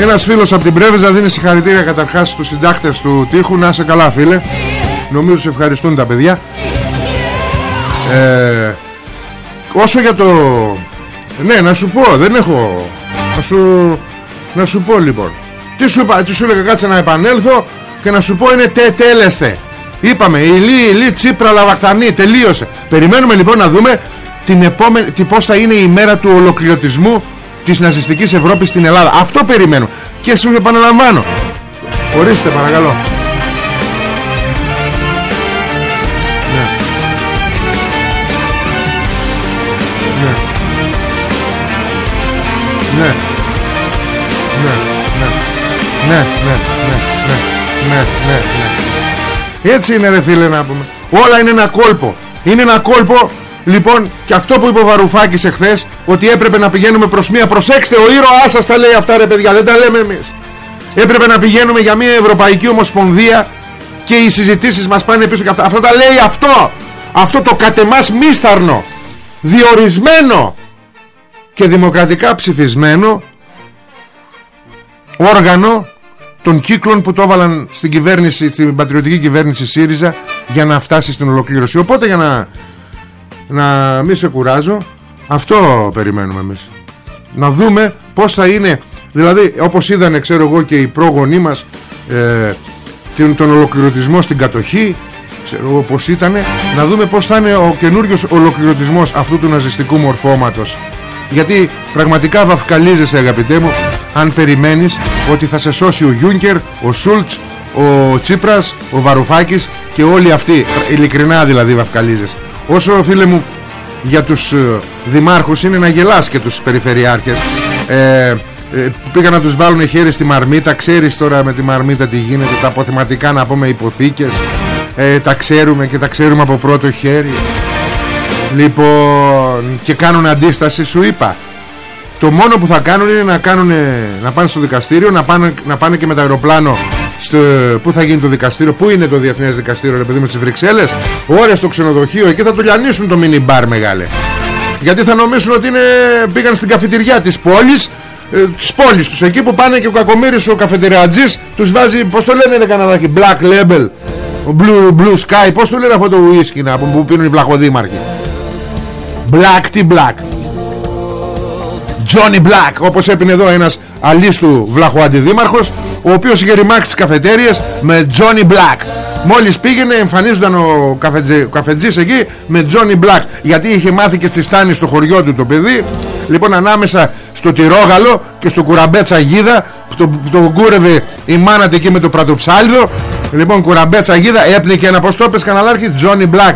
Speaker 1: Ένας φίλος από την Πρέβεζα δίνει συγχαρητήρια καταρχάς στους συντάκτες του τείχου. Να σε καλά, φίλε. Νομίζω σε ευχαριστούν τα παιδιά. ε, όσο για το ναι να σου πω δεν έχω να σου, να σου πω λοιπόν τι σου, τι σου έλεγα κάτσε να επανέλθω και να σου πω είναι τε τέλεστε είπαμε η Λί, η Λί Τσίπρα Λαβαχτανή τελείωσε περιμένουμε λοιπόν να δούμε την επόμενη, τι, πώς θα είναι η μέρα του ολοκληρωτισμού της ναζιστικής Ευρώπης στην Ελλάδα αυτό περιμένω και σου επαναλαμβάνω ορίστε παρακαλώ ναι. Ναι. Ναι. Ναι. Ναι. Ναι. Ναι. Ναι. Ναι. Ναι. Ναι. Έτσι είναι ρε φίλε να πούμε Όλα είναι ένα κόλπο Είναι ένα κόλπο Λοιπόν και αυτό που είπε ο Βαρουφάκης εχθές Ότι έπρεπε να πηγαίνουμε προς μία Προσέξτε ο ήρωάς σας τα λέει αυτά ρε παιδιά Δεν τα λέμε εμείς. Έπρεπε να πηγαίνουμε για μία Ευρωπαϊκή Ομοσπονδία Και οι συζητήσεις μας πάνε πίσω και αυτά. Αυτά τα λέει αυτό. Αυτό το κατεμάς μίσταρνο Διορισμένο Και δημοκρατικά ψηφισμένο Όργανο των κύκλων που το έβαλαν στην κυβέρνηση, στην πατριωτική κυβέρνηση ΣΥΡΙΖΑ για να φτάσει στην ολοκλήρωση. Οπότε για να, να μην σε κουράζω, αυτό περιμένουμε εμείς. Να δούμε πώς θα είναι, δηλαδή όπως είδανε ξέρω εγώ και οι πρόγονοί μας ε, τον ολοκληρωτισμό στην κατοχή, ξέρω εγώ πώς ήτανε, να δούμε πώς θα είναι ο καινούριος ολοκληρωτισμός αυτού του ναζιστικού μορφώματος. Γιατί πραγματικά βαφκαλίζεσαι αγαπητέ μου αν περιμένεις ότι θα σε σώσει ο Γιούνκερ, ο Σούλτς, ο Τσίπρας, ο Βαρουφάκης και όλοι αυτοί. Ειλικρινά δηλαδή βαφκαλίζεσαι. Όσο φίλε μου για τους ε, δημάρχους είναι να γελάς και τους περιφερειάρχες. Ε, ε, πήγαν να τους βάλουν χέρι στη μαρμίτα. Ξέρεις τώρα με τη μαρμίτα τι γίνεται Τα αποθεματικά να πούμε υποθήκες. Ε, Τα ξέρουμε και τα ξέρουμε από πρώτο χέρι. Λοιπόν και κάνουν αντίσταση σου είπα. Το μόνο που θα κάνουν είναι να, κάνουν, να πάνε στο δικαστήριο να πάνε, να πάνε και με το αεροπλάνο στο, Πού θα γίνει το δικαστήριο Πού είναι το διεθνές δικαστήριο ρε παιδί μου στις Βρυξέλλες. Ωραία στο ξενοδοχείο Εκεί θα το λιανίσουν το μίνι μπαρ μεγάλε. Γιατί θα νομίσουν ότι είναι, πήγαν στην καφετηριά της πόλης ε, Της πόλης τους Εκεί που πάνε και ο κακομύρης ο καφετεριατζής Τους βάζει πως το λένε είναι καναδάκι Black label Blue, blue sky Πως το λένε αυτό το whisky να, που πίνουν οι βλαχοδήμαρχοι. Black τι black; Johnny Black όπως έπινε εδώ ένας αλίστου βλαχοαντιδήμαρχος ο οποίος είχε ρημάξει τις καφετέριες με Johnny Black. Μόλις πήγαινε εμφανίζονταν ο καφετζής εκεί με Johnny Black γιατί είχε μάθει και στη στάνη στο χωριό του το παιδί. Λοιπόν ανάμεσα στο τυρόγαλο και στο κουραμπέτσα γίδα που το, το κούρευε η μάνα εκεί με το πρατοψάλιδο. Λοιπόν κουραμπέτσα γίδα έπνε και ένα πως το έπες καναλάρχη Johnny Black.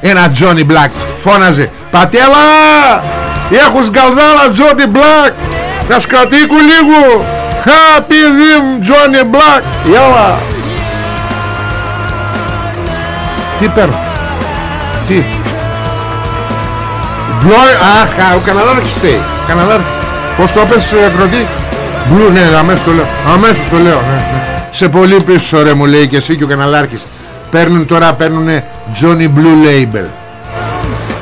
Speaker 1: Ένα Johnny Black φώναζε Πατέλα! Έχω σκαλδάλα Τζόνι Μπλακ Θα σκατήκου λίγο. Happy them Τζόνι Μπλακ Γιάλα Τι παίρνω; Τι; Μπλόρ Αχ ο Καναδάρχης φταίει. Καναδάρχης Πώς το έπες ακροτή Μπλου ναι αμέσως το λέω. Αμέσως το λέω ναι, ναι. Σε πολύ πίσω ρε μου λέει και εσύ και ο Καναλάρχης Παίρνουν τώρα παίρνουν Johnny Blue Label.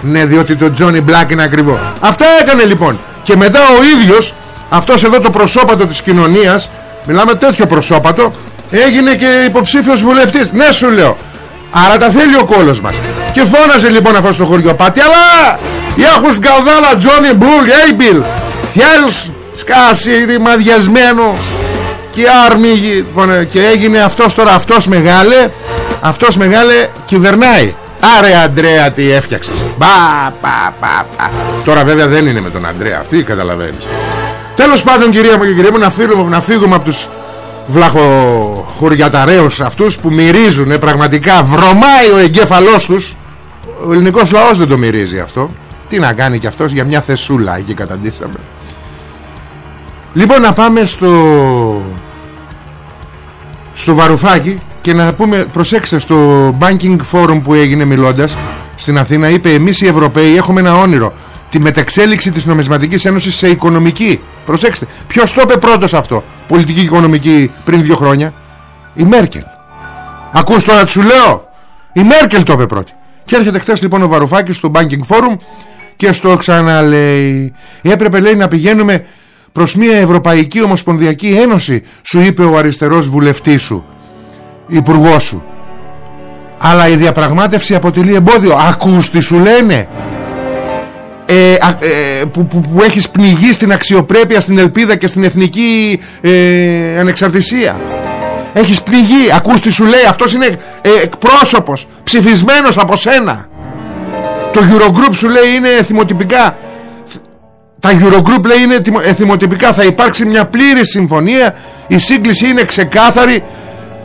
Speaker 1: Ναι διότι το Johnny Black είναι ακριβό. Αυτά έκανε λοιπόν. Και μετά ο ίδιος Αυτός εδώ το προσώπατο της κοινωνίας Μιλάμε τέτοιο προσώπατο Έγινε και υποψήφιος βουλευτής. Ναι σου λέω. Άρα τα θέλει ο κόλος μας. Και φώναζε λοιπόν αυτός στο χωριό Πάτη αλλά Έχουν σκαλδάλα Johnny Blue Label Θέλεις σκάσει ρημαδιασμένο και άρμηγη και έγινε αυτός τώρα αυτός μεγάλε αυτός μεγάλε κυβερνάει. Άρε Αντρέα τι έφτιαξες. Μπα, πα, πα, πα. Τώρα βέβαια δεν είναι με τον Αντρέα Αυτή καταλαβαίνεις Τέλος πάντων κυρία μου και κυρία μου Να φύγουμε, να φύγουμε από τους βλαχοχουριαταρέους αυτούς Που μυρίζουν πραγματικά. Βρωμάει ο εγκέφαλός τους. Ο ελληνικός λαός δεν το μυρίζει αυτό. Τι να κάνει κι αυτός για μια θεσούλα Εκεί καταντήσαμε. Λοιπόν να πάμε στο Στο βαρουφάκι και να πούμε προσέξτε στο banking forum που έγινε μιλώντας στην Αθήνα είπε εμείς οι Ευρωπαίοι έχουμε ένα όνειρο τη μεταξέλιξη της νομισματικής ένωσης σε οικονομική. Προσέξτε ποιος το είπε πρώτος αυτό πολιτική και οικονομική πριν δύο χρόνια; Η Μέρκελ. Ακούς τώρα τι σου λέω; Η Μέρκελ το είπε πρώτη. Και έρχεται χθες λοιπόν ο Βαρουφάκης στο banking forum και στο ξαναλέει. Έπρεπε λέει να πηγαίνουμε προς μια Ευρωπαϊκή Ομοσπονδιακή Ένωση σου είπε ο αριστερός βουλευτής σου υπουργός σου. Αλλά η διαπραγμάτευση αποτελεί εμπόδιο. Ακούς τι σου λένε ε, ε, που, που, που έχεις πνιγεί στην αξιοπρέπεια στην ελπίδα και στην εθνική ε, ανεξαρτησία. Έχεις πνιγεί ακούς τι σου λέει. Αυτός είναι ε, εκπρόσωπος ψηφισμένος από σένα. Το Eurogroup σου λέει είναι θυμοτυπικά τα Eurogroup λέει είναι θυμοτυπικά θα υπάρξει μια πλήρης συμφωνία. Η σύγκληση είναι ξεκάθαρη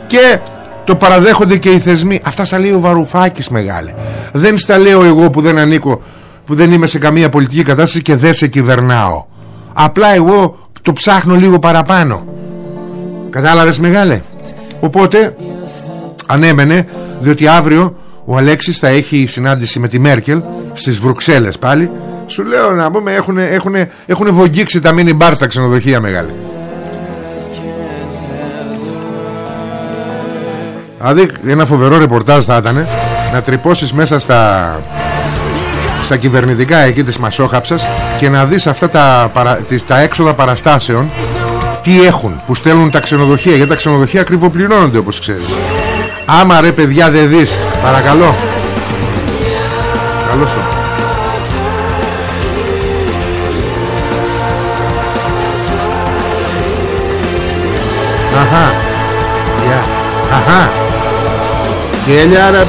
Speaker 1: και το παραδέχονται και οι θεσμοί. Αυτά στα λέει ο Βαρουφάκης μεγάλε. Δεν στα λέω εγώ που δεν ανήκω που δεν είμαι σε καμία πολιτική κατάσταση και δεν σε κυβερνάω. Απλά εγώ το ψάχνω λίγο παραπάνω. Κατάλαβες μεγάλε; Οπότε ανέμενε διότι αύριο ο Αλέξης θα έχει συνάντηση με τη Μέρκελ στις Βρουξέλλες πάλι. Σου λέω να πούμε έχουν, έχουν, έχουν βογγίξει τα μίνι μπαρ στα ξενοδοχεία μεγάλη Δηλαδή ένα φοβερό ρεπορτάζ θα ήταν να τρυπώσεις μέσα στα, στα κυβερνητικά εκεί της Μασόχαψας και να δεις αυτά τα, παρα, τα έξοδα παραστάσεων τι έχουν που στέλνουν τα ξενοδοχεία γιατί τα ξενοδοχεία ακριβοπληρώνονται όπως ξέρεις. Άμα ρε παιδιά δεν δεις παρακαλώ. Καλώς Αχα. Γεια. Αχα. Γελιά ρε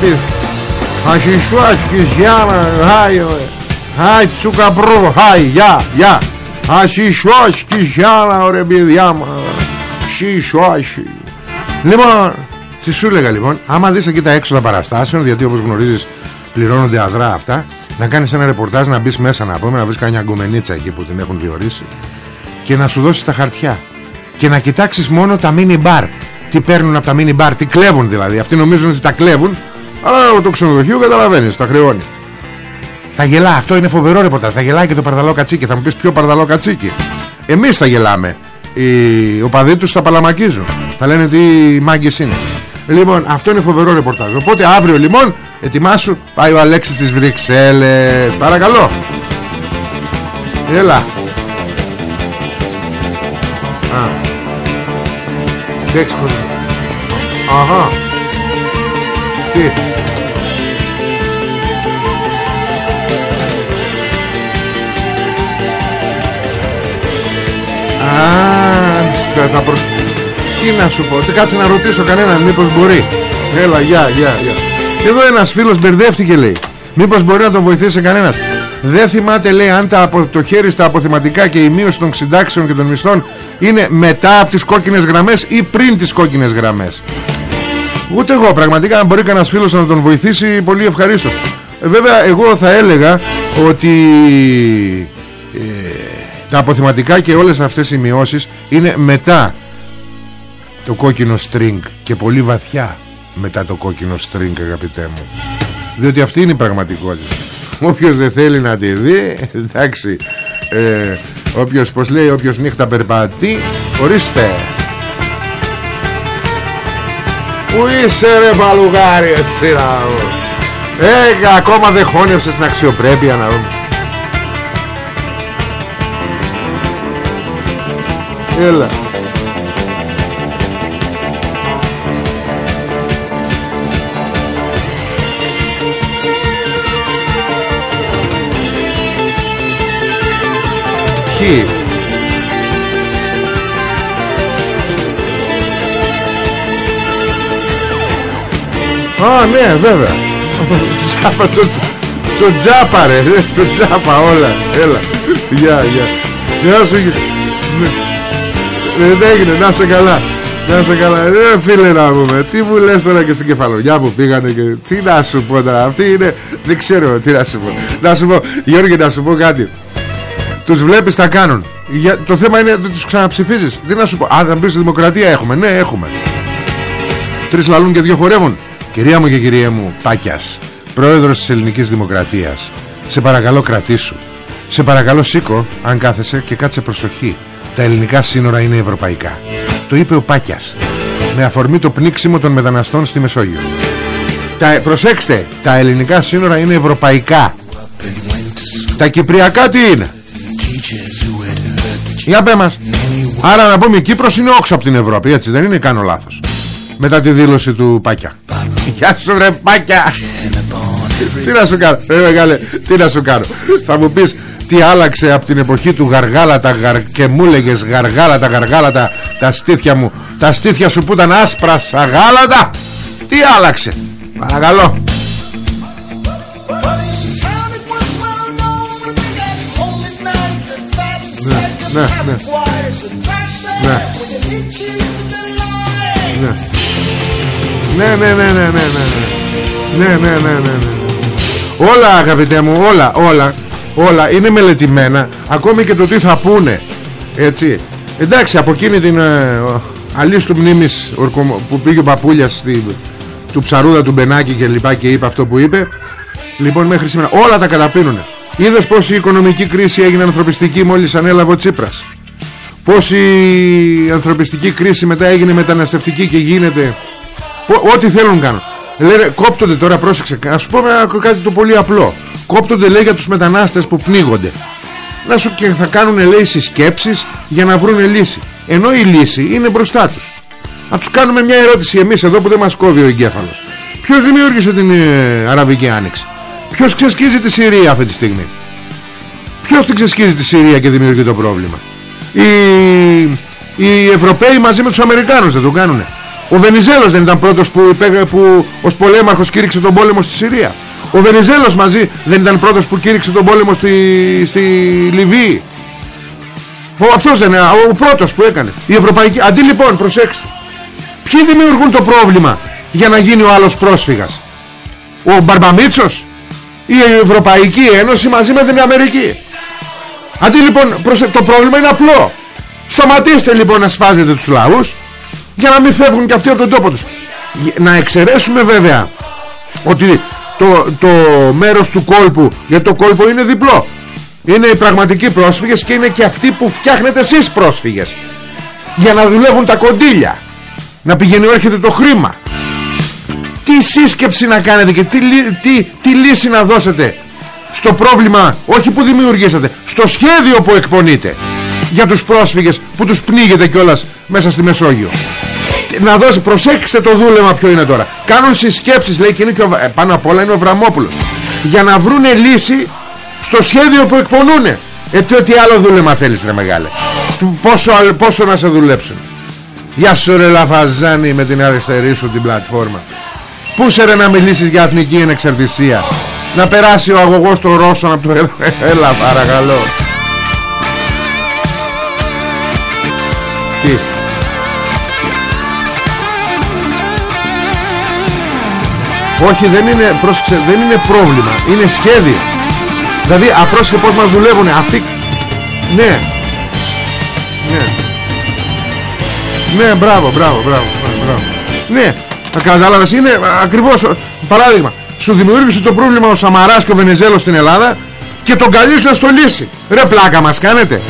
Speaker 1: παιδί Ασισουάσκης γεια Χάι Χάι τσουκαπρό Χάι γεια γεια. Ασισουάσκης γεια ρε παιδιά Ασισουάσκης Λοιπόν Τι σου έλεγα λοιπόν Άμα δεις εκεί τα έξοδα παραστάσεων Γιατί όπως γνωρίζεις πληρώνονται αδρά αυτά να κάνεις ένα ρεπορτάζ να μπεις μέσα να πούμε να βρεις κανένα γκομενίτσα εκεί που την έχουν διορίσει και να σου δώσεις τα χαρτιά και να κοιτάξεις μόνο τα mini bar. Τι παίρνουν από τα mini bar, τι κλέβουν δηλαδή. Αυτοί νομίζουν ότι τα κλέβουν αλλά το ξενοδοχείο καταλαβαίνεις, τα χρεώνει. Θα γελά, αυτό είναι φοβερό ρεπορτάζ. Θα γελάει και το παρδαλό κατσίκι θα μου πεις ποιο παρδαλό κατσίκι εμείς θα γελάμε. Οι οπαδοί τους θα παλαμακίζουν. Θα λένε τι μάγκες είναι. Λοιπόν αυτό είναι φοβερό ρεπορτάζ. Οπότε αύριο λοιπόν ετοιμάσου πάει ο Αλέξης της Βρυξέλλες. Παρακαλώ. Έλα. Α. Τι έχεις Αχα Τι Α, θα προσ... Τι να σου πω, τι κάτσε να ρωτήσω κανέναν μήπως μπορεί. Έλα, γεια, γεια, γεια. Εδώ ένας φίλος μπερδεύτηκε λέει. Μήπως μπορεί να τον βοηθήσει κανένας. Δεν θυμάται λέει αν τα, το χέρι στα αποθεματικά και η μείωση των συντάξεων και των μισθών είναι μετά από τις κόκκινες γραμμές ή πριν τις κόκκινες γραμμές. Ούτε εγώ πραγματικά αν μπορεί κανένας φίλος να τον βοηθήσει πολύ ευχαρίστως. Ε, βέβαια εγώ θα έλεγα ότι ε, τα αποθεματικά και όλες αυτές οι μειώσεις είναι μετά το κόκκινο string και πολύ βαθιά μετά το κόκκινο string αγαπητέ μου. Διότι αυτή είναι η πραγματικότητα. Όποιος δεν θέλει να τη δει Εντάξει ε, Όποιος πως λέει Όποιος νύχτα περπατεί Ορίστε Πού είσαι ρε παλουγάρι εσύ Ε ακόμα δεν χώνευσες την αξιοπρέπεια να Έλα. Ποιοι; Α ναι βέβαια. Τζάπα το, το τζάπα ρε. Το τζάπα όλα. Έλα. Γεια γεια. Γεια σου ναι. Δεν έγινε. Να σε καλά. Να σε καλά, ρε φίλε να πούμε. Τι μου λες τώρα και στην κεφαλογιά που πήγανε και... Τι να σου πω τώρα. Αυτή είναι, δεν ξέρω τι να σου πω. Να σου πω, Γιώργη να σου πω κάτι. Τους βλέπεις τα κάνουν. Για, Το θέμα είναι ότι τους ξαναψηφίζεις. Τι να σου πω. Α θα πεις δημοκρατία έχουμε. Ναι έχουμε. Τρεις λαλούν και δυο χορεύουν Κυρία μου και κυρία μου Πάκιας Πρόεδρος της ελληνικής δημοκρατίας Σε παρακαλώ κρατήσου. Σε παρακαλώ σήκω αν κάθεσαι και κάτσε προσοχή. Τα ελληνικά σύνορα είναι ευρωπαϊκά. Το είπε ο Πάκιας Με αφορμή το πνίξιμο των μεταναστών στη Μεσόγειο. Τα, Προσέξτε Τα ελληνικά σύνορα είναι ευρωπαϊκά. Τα κυπριακά τι είναι; Για πέ μας. Άρα να πούμε η Κύπρος είναι όξω από την Ευρώπη Έτσι δεν είναι κάνω λάθος μετά τη δήλωση του Πάκια. Γεια σου ρε Πάκια. Τι να σου κάνω ρε μεγάλε Τι να σου κάνω. Θα μου πεις τι άλλαξε από την εποχή του γαργάλατα γαρ... και μου λέγες γαργάλατα γαργάλατα τα στήθια μου. Τα στήθια σου που ήταν άσπρα σαγάλατα τι άλλαξε παρακαλώ. Ναι, ναι. Ναι, ναι, ναι, ναι, ναι, ναι, ναι, ναι, ναι, ναι, ναι. Όλα αγαπητέ μου, όλα, όλα, όλα είναι μελετημένα, ακόμη και το τι θα πούνε, έτσι. Εντάξει, από εκείνη την ε, αλής του μνήμης που πήγε ο Παπούλιας στη, του ψαρούδα του Μπενάκη και λοιπά και είπε αυτό που είπε, λοιπόν μέχρι σήμερα όλα τα καταπίνουνε. Είδες πως η οικονομική κρίση έγινε ανθρωπιστική μόλις ανέλαβε ο Τσίπρας; Πως η ανθρωπιστική κρίση μετά έγινε μεταναστευτική και γίνεται Ό,τι θέλουν κάνουν. Λένε κόπτονται τώρα πρόσεξε Α σου πω κάτι το πολύ απλό. Κόπτονται λέει για τους μετανάστες που πνίγονται. Να σου και θα κάνουν λέει συσκέψεις Για να βρουν λύση. Ενώ η λύση είναι μπροστά τους. Να τους κάνουμε μια ερώτηση εμείς εδώ που δεν μας κόβει ο εγκέφαλος. Ποιος δημιούργησε την ε, Αραβική Άνοιξη; Ποιος ξεσκίζει τη Συρία αυτή τη στιγμή; Ποιος την ξεσκίζει τη Συρία και δημιουργεί το πρόβλημα; Οι, οι Ευρωπαίοι μαζί με τους Αμερικάνους δεν το κάνουνε ο Βενιζέλος δεν ήταν πρώτος που, που ως πολέμαρχος κήρυξε τον πόλεμο στη Συρία. Ο Βενιζέλος μαζί δεν ήταν πρώτος που κήρυξε τον πόλεμο στη, στη Λιβύη. Ο, Αυτός δεν είναι ο πρώτος που έκανε. Η Ευρωπαϊκή Αντί λοιπόν προσέξτε Ποιοι δημιουργούν το πρόβλημα Για να γίνει ο άλλος πρόσφυγας; Ο Μπαρμπαμίτσος Η Ευρωπαϊκή Ένωση μαζί με την Αμερική; Αντί λοιπόν το πρόβλημα είναι απλό. Σταματήστε λοιπόν να σφάζετε τους λαούς για να μην φεύγουν και αυτοί από τον τόπο τους. Να εξαιρέσουμε βέβαια ότι το, το μέρος του κόλπου γιατί το κόλπο είναι διπλό είναι οι πραγματικοί πρόσφυγες και είναι και αυτοί που φτιάχνετε εσείς πρόσφυγες για να δουλεύουν τα κοντήλια να πηγαίνει έρχεται το χρήμα. Τι σύσκεψη να κάνετε και τι, τι, τι λύση να δώσετε στο πρόβλημα όχι που δημιουργήσατε στο σχέδιο που εκπονείτε για τους πρόσφυγες που τους πνίγετε κιόλας μέσα στη Μεσόγειο να δώσει, προσέξτε το δούλεμα ποιο είναι τώρα. Κάνουν συσκέψεις λέει και είναι και ο, ε, πάνω απ' όλα είναι ο Βραμόπουλος. Για να βρούνε λύση στο σχέδιο που εκπονούνε. Ε τι άλλο δούλεμα θέλεις ρε μεγάλε; Πόσο, πόσο να σε δουλέψουν; Γεια σου ρε Λαφαζάνη με την αριστερή σου την πλατφόρμα. Πού σε ρε να μιλήσεις για εθνική ενεξαρτησία; Να περάσει ο αγωγός των Ρώσων από το Έλα παρακαλώ. Τι; Όχι δεν είναι, πρόσεξε, δεν είναι πρόβλημα Είναι σχέδιο. Δηλαδή απρόσεχε πως μας δουλεύουν Αυτοί Ναι. Ναι. Ναι μπράβο μπράβο μπράβο, μπράβο. Ναι Κατάλαβες είναι ακριβώς Παράδειγμα Σου δημιούργησε το πρόβλημα ο Σαμαράς και ο Βενεζέλος στην Ελλάδα Και τον καλείς να στο λύσει Ρε πλάκα μας κάνετε.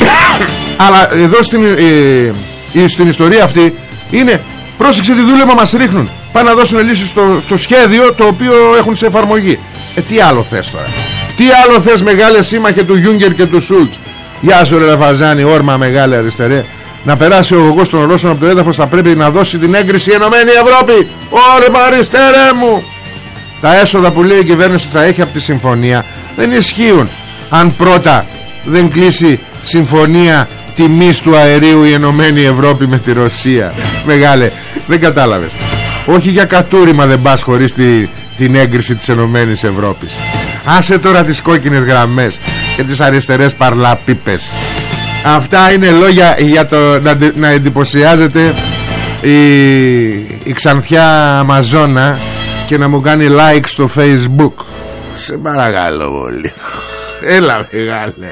Speaker 1: Αλλά εδώ στην, ε, ε, στην ιστορία αυτή Είναι Πρόσεξε τι δούλεμα μας ρίχνουν Πάνε να δώσουν λύσεις στο, στο σχέδιο Το οποίο έχουν σε εφαρμογή. Ε τι άλλο θες τώρα; Τι άλλο θες μεγάλε σύμμαχε του Γιούγκερ και του Σούλτς; Γεια σου ρε Λαφαζάνη Όρμα μεγάλη αριστερέ. Να περάσει ο γογός των Ρώσων από το έδαφος θα πρέπει να δώσει την έγκριση η Ενωμένη Ευρώπη. Όρμα αριστερέ μου! Τα έσοδα που λέει η κυβέρνηση θα έχει από τη συμφωνία δεν ισχύουν αν πρώτα δεν κλείσει συμφωνία τιμής του αερίου η Ενωμένη Ευρώπη με τη Ρωσία. Μεγάλε δεν κατάλαβες Όχι για κατούριμα δεν πας χωρίς τη, την έγκριση της Ενωμένης Ευρώπης. Άσε τώρα τις κόκκινες γραμμές και τις αριστερές παρλαπίπες. Αυτά είναι λόγια για το να, να εντυπωσιάζεται η, η ξανθιά Αμαζόνα και να μου κάνει like στο facebook. Σε παρακαλώ πολύ. Έλα μεγάλε.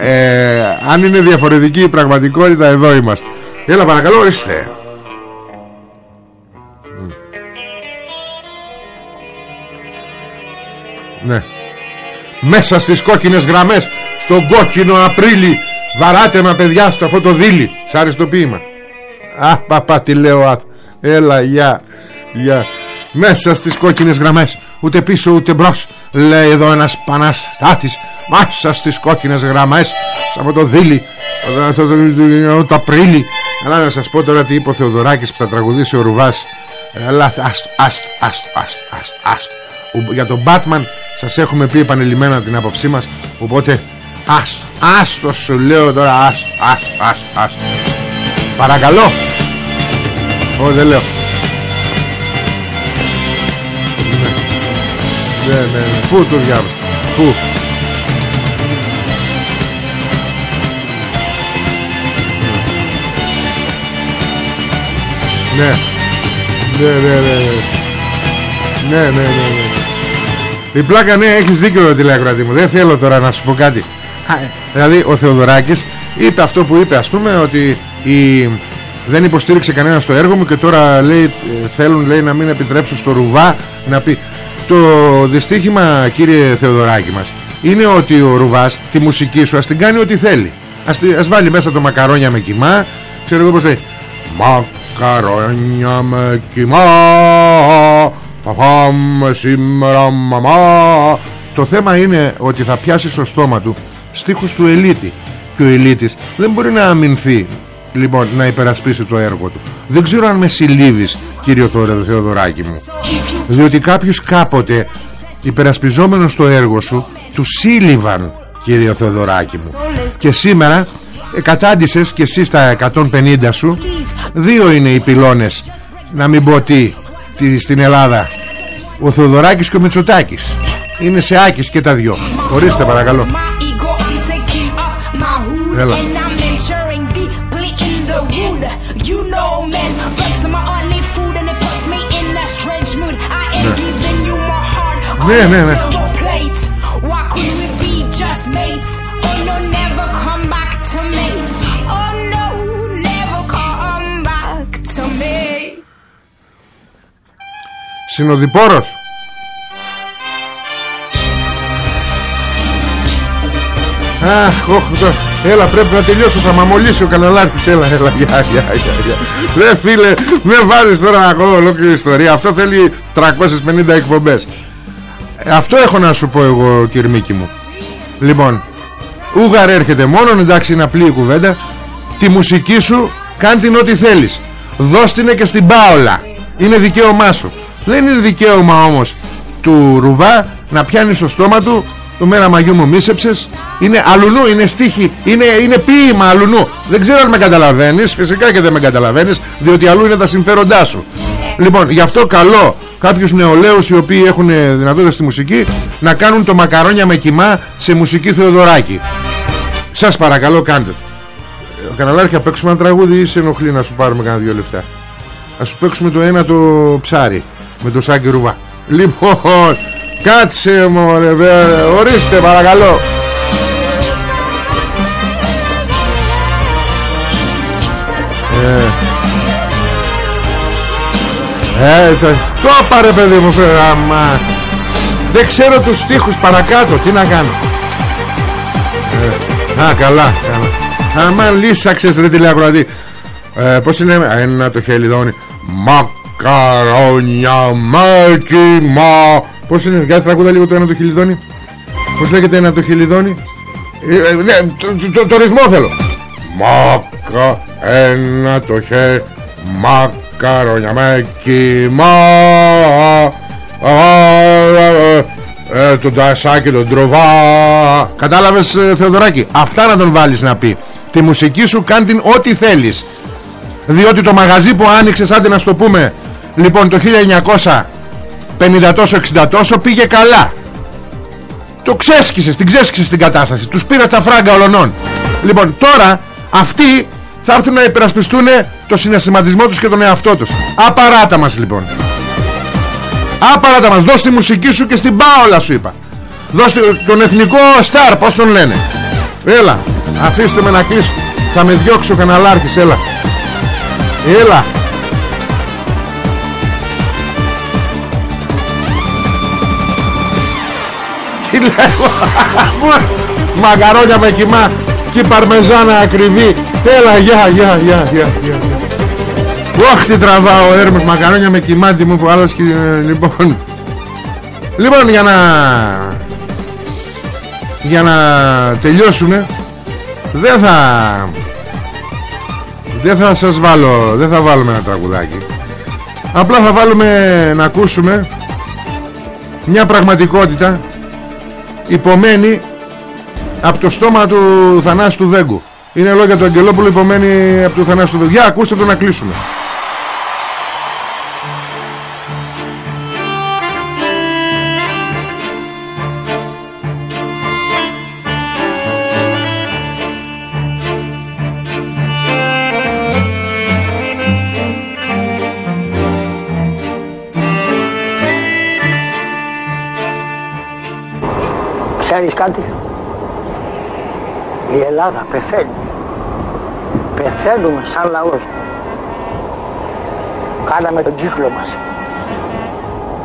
Speaker 1: Ε, αν είναι διαφορετική η πραγματικότητα εδώ είμαστε. Έλα παρακαλώ ορίστε Μέσα στις κόκκινες γραμμές Στον κόκκινο Απρίλη Βαράτε με παιδιά στο αυτό το δίλη Σ' αριστοποίημα Α παπά τι λέω Έλα γεια Γεια. Μέσα στις κόκκινες γραμμές ούτε πίσω ούτε μπρος λέει εδώ ένας παναστάτης μέσα στις κόκκινες γραμμές σε αυτό το δίλη το, το, το, το Απρίλη. Αλλά να σας πω τώρα τι είπε ο Θεοδωράκης που θα τραγουδήσει ο Ρουβάς. Αλλά άστο, άστο, άστο, άστο, άστο, άστο. Για τον Batman σας έχουμε πει επανειλημμένα την άποψή μας Οπότε άστο, άστο σου λέω τώρα άστο, άστο, άστο, άστο. Παρακαλώ Ω δεν λέω Ναι, ναι, ναι. Πού το διάβολο Πού Ναι Ναι ναι ναι Ναι ναι ναι ναι, ναι. Η πλάκα ναι έχεις δίκιο τηλεακροατή μου. Δεν θέλω τώρα να σου πω κάτι. Δηλαδή ο Θεοδωράκης είπε αυτό που είπε Ας πούμε ότι η... δεν υποστήριξε κανένας στο έργο μου Και τώρα λέει, θέλουν λέει, να μην επιτρέψω στο Ρουβά Να πει. Το δυστύχημα κύριε Θεοδωράκη μας Είναι ότι ο Ρουβάς τη μουσική σου ας την κάνει ό,τι θέλει. Ας, ας βάλει μέσα το μακαρόνια με κοιμά Ξέρω εγώ πως λέει. Μα Καρόνια με κοιμά Θα πάμε σήμερα μαμά. Το θέμα είναι ότι θα πιάσει στο στόμα του Στίχους του ελίτη. Και ο ελίτης δεν μπορεί να αμυνθεί Λοιπόν να υπερασπίσει το έργο του. Δεν ξέρω αν με συλλήβεις Κύριο Θεοδωράκη μου. Διότι κάποιους κάποτε Υπερασπιζόμενος το έργο σου Του σύλληβαν Κύριο Θεοδωράκη μου. Και σήμερα ε, κατάντησες και εσύ στα 150 σου. Δύο είναι οι πυλώνες να μην πω τι, τι στην Ελλάδα. Ο Θεοδωράκης και ο Μητσοτάκης. Είναι σε άκης και τα δυο. Ορίστε παρακαλώ. Έλα. Ναι, ναι, ναι. Συνοδοιπόρος. Αχ, όχ, έλα πρέπει να τελειώσω. Θα μαμολύσει ο καναλάρχης Έλα, έλα, γεια, γεια, γεια Ρε φίλε, με βάζεις τώρα να ακούω ολόκληρη ιστορία. Αυτό θέλει 350 εκπομπές. Ε, Αυτό έχω να σου πω εγώ Κυρμίκη μου. Λοιπόν, Ούγαρ έρχεται μόνο Εντάξει είναι απλή η κουβέντα. Τη μουσική σου κάνει την ό,τι θέλεις. Δώσ' την και στην Πάολα. Είναι δικαίωμά σου δεν είναι δικαίωμα όμως του Ρουβά να πιάνει στο στόμα του το μέρα μαγιού μου μίσεψες. Είναι αλουνού, είναι στίχη είναι, είναι ποίημα αλουνού. Δεν ξέρω αν με καταλαβαίνεις φυσικά και δεν με καταλαβαίνεις διότι αλλού είναι τα συμφέροντά σου. Λοιπόν γι' αυτό καλό κάποιους νεολαίους οι οποίοι έχουν δυνατότητα στη μουσική να κάνουν το μακαρόνια με κοιμά σε μουσική Θεοδωράκη. Σας παρακαλώ κάντε ο καναλάρχη θα παίξουμε ένα τραγούδι ή σε ενοχλεί να σου πάρουμε κανένα δυο λεφτά. Ας σου παίξουμε το ένα το ψάρι με το Σάκη Ρουβά. Λοιπόν Κάτσε μωρέ Ορίστε παρακαλώ. Ε, ε, το πάρε παιδί μου άμα. Δεν ξέρω τους στίχους παρακάτω Τι να κάνω. Ε, Α καλά, καλά. Άμα λύσαξες ρε τηλεακροατή. Ε, Πώς είναι Ένα το χελιδόνι. Μα Καρόνια με κοιμά Πώς είναι, για τραγούδα λίγο το ένα το χιλιδόνι; Πώς λέγεται ένα το χιλιδόνι; Ε, ε, ναι, το, το, το, ρυθμό θέλω. Μακα ένα το χε Μακαρόνια με κοιμά ε, τον τασάκι τον τροβά. Κατάλαβες ε, Θεοδωράκη Αυτά να τον βάλεις να πει. Τη μουσική σου κάνει την ό,τι θέλεις. Διότι το μαγαζί που άνοιξες Άντε να στο πούμε Λοιπόν το 1950 τόσο 60 τόσο πήγε καλά. Το ξέσκισες, την ξέσκισες την κατάσταση. Τους πήρες τα φράγκα ολονών. Λοιπόν τώρα αυτοί θα έρθουν να υπερασπιστούν το συναισθηματισμό τους και τον εαυτό τους. Απαράτα μας λοιπόν. Απαράτα μας. Δώσ' τη μουσική σου και στην πάολα σου είπα. Δώσ' τον εθνικό στάρ Πώς τον λένε. Έλα αφήστε με να κλείσω. Θα με διώξει ο καναλάρχης έλα. Έλα Τι λέω Μαγαρόνια με κοιμά Και παρμεζάνα ακριβή. Έλα γεια γεια γεια γεια Ωχ τι τραβάω έρμος Μακαρόνια με κοιμάτι μου που άλλος και, Λοιπόν. Λοιπόν για να Για να τελειώσουμε Δεν θα Δεν θα σας βάλω Δεν θα βάλουμε ένα τραγουδάκι. Απλά θα βάλουμε να ακούσουμε Μια πραγματικότητα Υπομένη Από το στόμα του Θανάσου του Βέγκου Είναι λόγια του Αγγελόπουλου Υπομένη από το Θανάσου του Βέγκου Για ακούστε το να κλείσουμε
Speaker 2: Ελλάδα πεθαίνει. Πεθαίνουμε σαν λαός. Κάναμε τον κύκλο μας.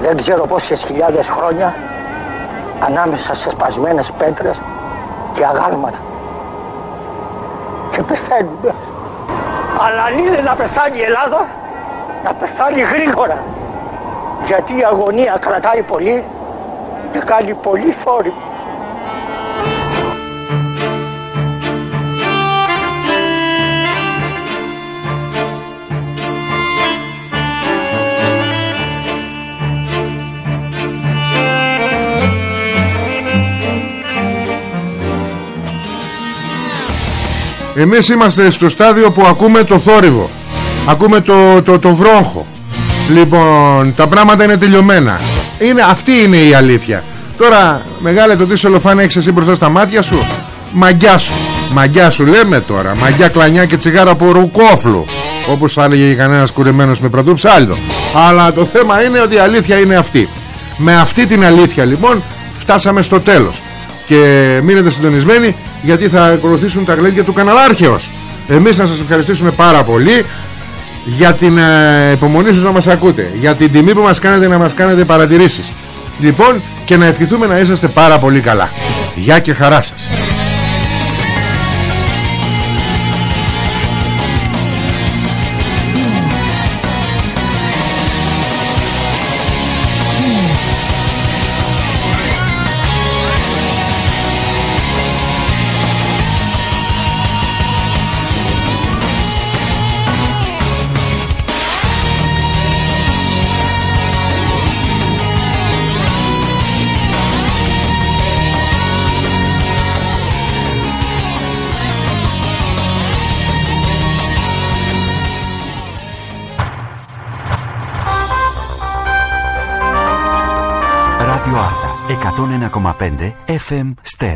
Speaker 2: Δεν ξέρω πόσες χιλιάδες χρόνια ανάμεσα σε σπασμένες πέτρες και αγάλματα. Και πεθαίνουμε. Αλλά αν είναι να πεθάνει η Ελλάδα, να πεθάνει γρήγορα. Γιατί η αγωνία κρατάει πολύ και κάνει πολύ φόρη.
Speaker 1: Εμείς είμαστε στο στάδιο που ακούμε το θόρυβο. Ακούμε το, το, το βρόχο Λοιπόν τα πράγματα είναι τελειωμένα. Είναι, Αυτή είναι η αλήθεια. Τώρα μεγάλε το τι σελοφάν έχεις εσύ μπροστά στα μάτια σου; Μαγκιά σου. Μαγκιά σου λέμε τώρα. Μαγκιά κλανιά και τσιγάρα από ρουκόφλου. Όπως θα έλεγε κανένας κουρεμένος με πρωτού ψάλτο. Αλλά το θέμα είναι ότι η αλήθεια είναι αυτή. Με αυτή την αλήθεια λοιπόν Φτάσαμε στο τέλος. Και μείνετε συντονισμένοι γιατί θα ακολουθήσουν τα γλέντια του καναλάρχεως. Εμείς να σας ευχαριστήσουμε πάρα πολύ για την ε, υπομονή σας να μας ακούτε για την τιμή που μας κάνετε να μας κάνετε παρατηρήσεις. Λοιπόν και να ευχηθούμε να είσαστε πάρα πολύ καλά. Γεια και χαρά σας
Speaker 3: FM Ster